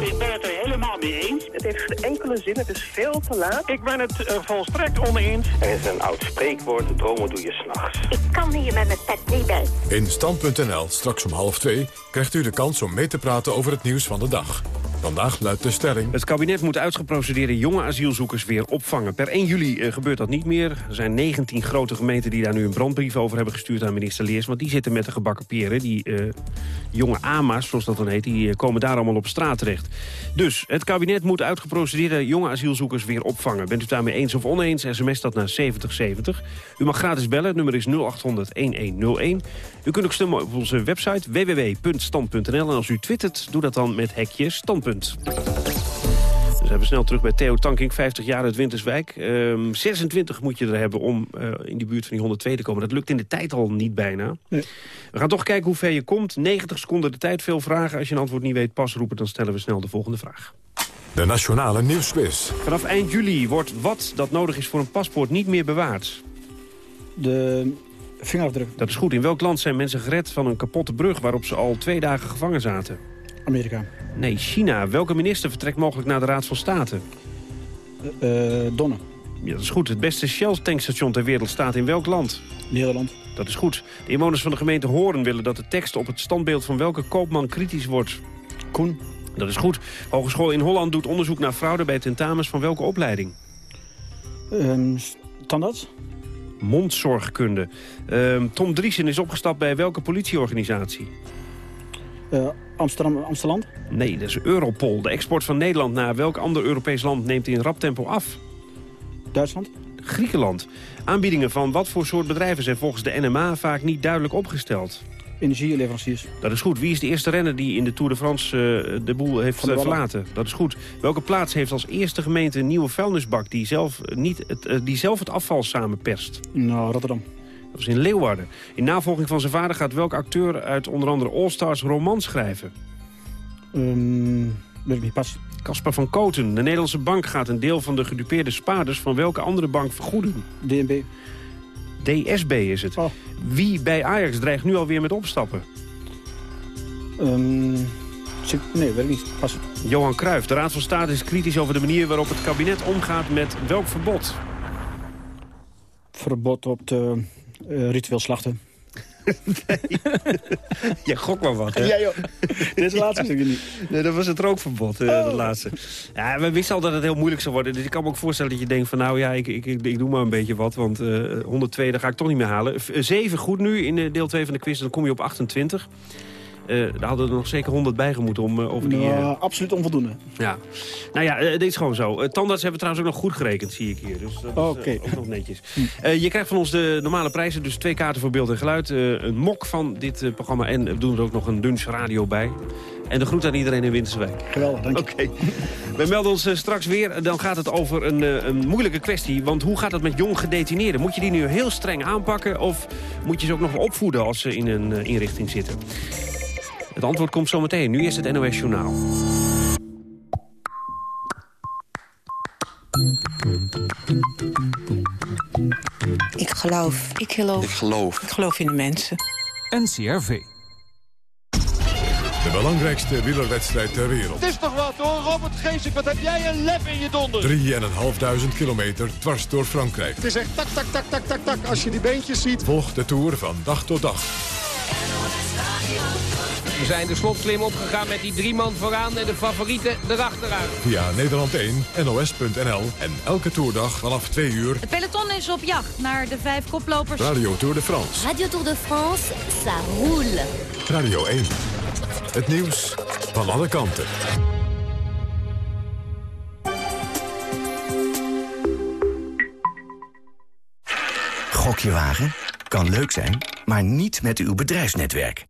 Ik ben het er helemaal mee eens. Het heeft geen enkele zin, het is veel te laat. Ik ben het uh, volstrekt oneens. Er is een oud spreekwoord, dromen doe je s'nachts. Ik kan hier met mijn pet niet bij. In Stand.nl, straks om half twee, krijgt u de kans om mee te praten over het nieuws van de dag. Vandaag luidt de stelling... Het kabinet moet uitgeprocedeerde jonge asielzoekers weer opvangen. Per 1 juli uh, gebeurt dat niet meer. Er zijn 19 grote gemeenten die daar nu een brandbrief over hebben gestuurd aan minister Leers. Want die zitten met de gebakken peren. Die uh, jonge AMA's, zoals dat dan heet, die uh, komen daar allemaal op straat terecht. Dus het kabinet moet uitgeprocedeerde jonge asielzoekers weer opvangen. Bent u daarmee eens of oneens, sms dat naar 7070. U mag gratis bellen, het nummer is 0800-1101. U kunt ook stemmen op onze website www.stand.nl. En als u twittert, doe dat dan met hekje standpunt. We zijn snel terug bij Theo Tankink, 50 jaar uit Winterswijk. Um, 26 moet je er hebben om uh, in die buurt van die 102 te komen. Dat lukt in de tijd al niet bijna. Nee. We gaan toch kijken hoe ver je komt. 90 seconden de tijd, veel vragen. Als je een antwoord niet weet, pas roepen, dan stellen we snel de volgende vraag. De Nationale Nieuwsquiz. Vanaf eind juli wordt wat dat nodig is voor een paspoort niet meer bewaard. De vingerafdruk. Dat is goed. In welk land zijn mensen gered van een kapotte brug... waarop ze al twee dagen gevangen zaten? Amerika. Nee, China. Welke minister vertrekt mogelijk naar de Raad van State? Uh, uh, Donne. Ja, dat is goed. Het beste Shell-tankstation ter wereld staat in welk land? Nederland. Dat is goed. De inwoners van de gemeente Horen willen dat de tekst op het standbeeld van welke koopman kritisch wordt? Koen. Dat is goed. Hogeschool in Holland doet onderzoek naar fraude bij tentamens van welke opleiding? Um, tandarts. Mondzorgkunde. Um, Tom Driesen is opgestapt bij welke politieorganisatie? Uh, Amsterdam, Amsterdam? Nee, dat is Europol. De export van Nederland naar welk ander Europees land neemt in rap tempo af? Duitsland? Griekenland. Aanbiedingen van wat voor soort bedrijven zijn volgens de NMA vaak niet duidelijk opgesteld? Energieleveranciers. Dat is goed. Wie is de eerste renner die in de Tour de France uh, de boel heeft de verlaten? Dat is goed. Welke plaats heeft als eerste gemeente een nieuwe vuilnisbak... die zelf, niet het, uh, die zelf het afval samenperst? Nou, Rotterdam. Dat was in Leeuwarden. In navolging van zijn vader gaat welke acteur uit onder andere All Stars romans schrijven? Um, weet ik niet, pas. Caspar van Koten. De Nederlandse bank gaat een deel van de gedupeerde spaarders... van welke andere bank vergoeden? DNB. DSB is het. Oh. Wie bij Ajax dreigt nu alweer met opstappen? Um, nee, weet ik niet. Pas. Johan Cruijff. De Raad van State is kritisch over de manier waarop het kabinet omgaat met welk verbod? Verbod op de uh, ritueel slachten. nee. *laughs* ja, gok maar wat, hè? Ja, joh. *laughs* Dit is de laatste stukje niet. Nee, dat was het rookverbod, uh, oh. de laatste. Ja, we wisten al dat het heel moeilijk zou worden. Dus ik kan me ook voorstellen dat je denkt van... nou ja, ik, ik, ik, ik doe maar een beetje wat, want uh, 102, daar ga ik toch niet meer halen. 7 goed nu in deel 2 van de quiz, dan kom je op 28. Uh, daar hadden er nog zeker 100 bij gemoeten om uh, over die... Nou, uh... absoluut onvoldoende. Ja. Nou ja, dit is gewoon zo. tandarts hebben trouwens ook nog goed gerekend, zie ik hier. Dus dat okay. is ook nog netjes. je krijgt van ons de normale prijzen, dus twee kaarten voor beeld en geluid. een mok van dit programma en we doen er ook nog een lunch radio bij. En de groet aan iedereen in Winterswijk. Geweldig, dank je. Oké. Okay. We melden ons straks weer. Dan gaat het over een, een moeilijke kwestie. Want hoe gaat het met jong gedetineerden? Moet je die nu heel streng aanpakken? Of moet je ze ook nog opvoeden als ze in een inrichting zitten? Het antwoord komt zometeen. Nu is het NOS Journaal. Ik geloof. Ik geloof. Ik geloof. Ik geloof in de mensen. NCRV. De belangrijkste wielerwedstrijd ter wereld. Het is toch wat hoor, Robert Geesink, wat heb jij een lef in je donder. 3.500 kilometer dwars door Frankrijk. Het is echt tak, tak, tak, tak, tak, tak, als je die beentjes ziet. Volg de Tour van dag tot dag. We zijn de slotklim opgegaan met die drie man vooraan en de favorieten erachteraan. Via Nederland 1, NOS.nl en elke toerdag vanaf 2 uur. Het peloton is op jacht naar de vijf koplopers. Radio Tour de France. Radio Tour de France, ça roule. Radio 1. Het nieuws van alle kanten. Gokje wagen? Kan leuk zijn, maar niet met uw bedrijfsnetwerk.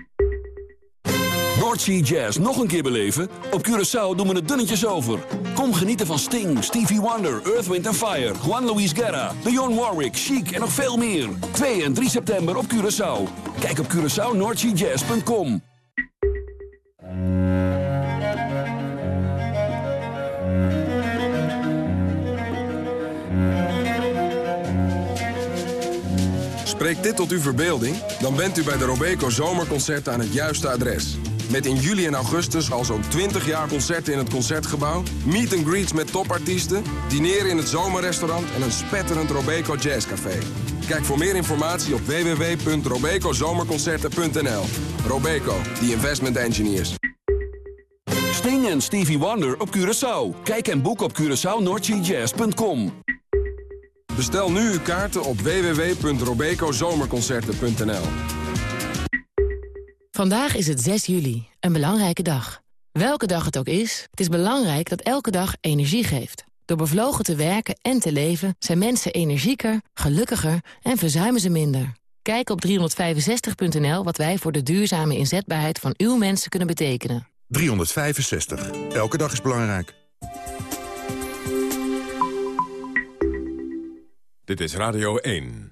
Noordsea Jazz nog een keer beleven? Op Curaçao doen we het dunnetjes over. Kom genieten van Sting, Stevie Wonder, Earth, Wind Fire... Juan Luis Guerra, Dionne Warwick, Chic en nog veel meer. 2 en 3 september op Curaçao. Kijk op CuraçaoNoordseaJazz.com Spreekt dit tot uw verbeelding? Dan bent u bij de Robeco Zomerconcerten aan het juiste adres. Met in juli en augustus al zo'n 20 jaar concerten in het Concertgebouw... meet and greets met topartiesten, dineren in het zomerrestaurant... en een spetterend Robeco Jazzcafé. Kijk voor meer informatie op www.robecozomerconcerten.nl. Robeco, the investment engineers. Sting en Stevie Wonder op Curaçao. Kijk en boek op CuraçaoNordSeaJazz.com. Bestel nu uw kaarten op www.robecozomerconcerten.nl. Vandaag is het 6 juli, een belangrijke dag. Welke dag het ook is, het is belangrijk dat elke dag energie geeft. Door bevlogen te werken en te leven zijn mensen energieker, gelukkiger en verzuimen ze minder. Kijk op 365.nl wat wij voor de duurzame inzetbaarheid van uw mensen kunnen betekenen. 365. Elke dag is belangrijk. Dit is Radio 1.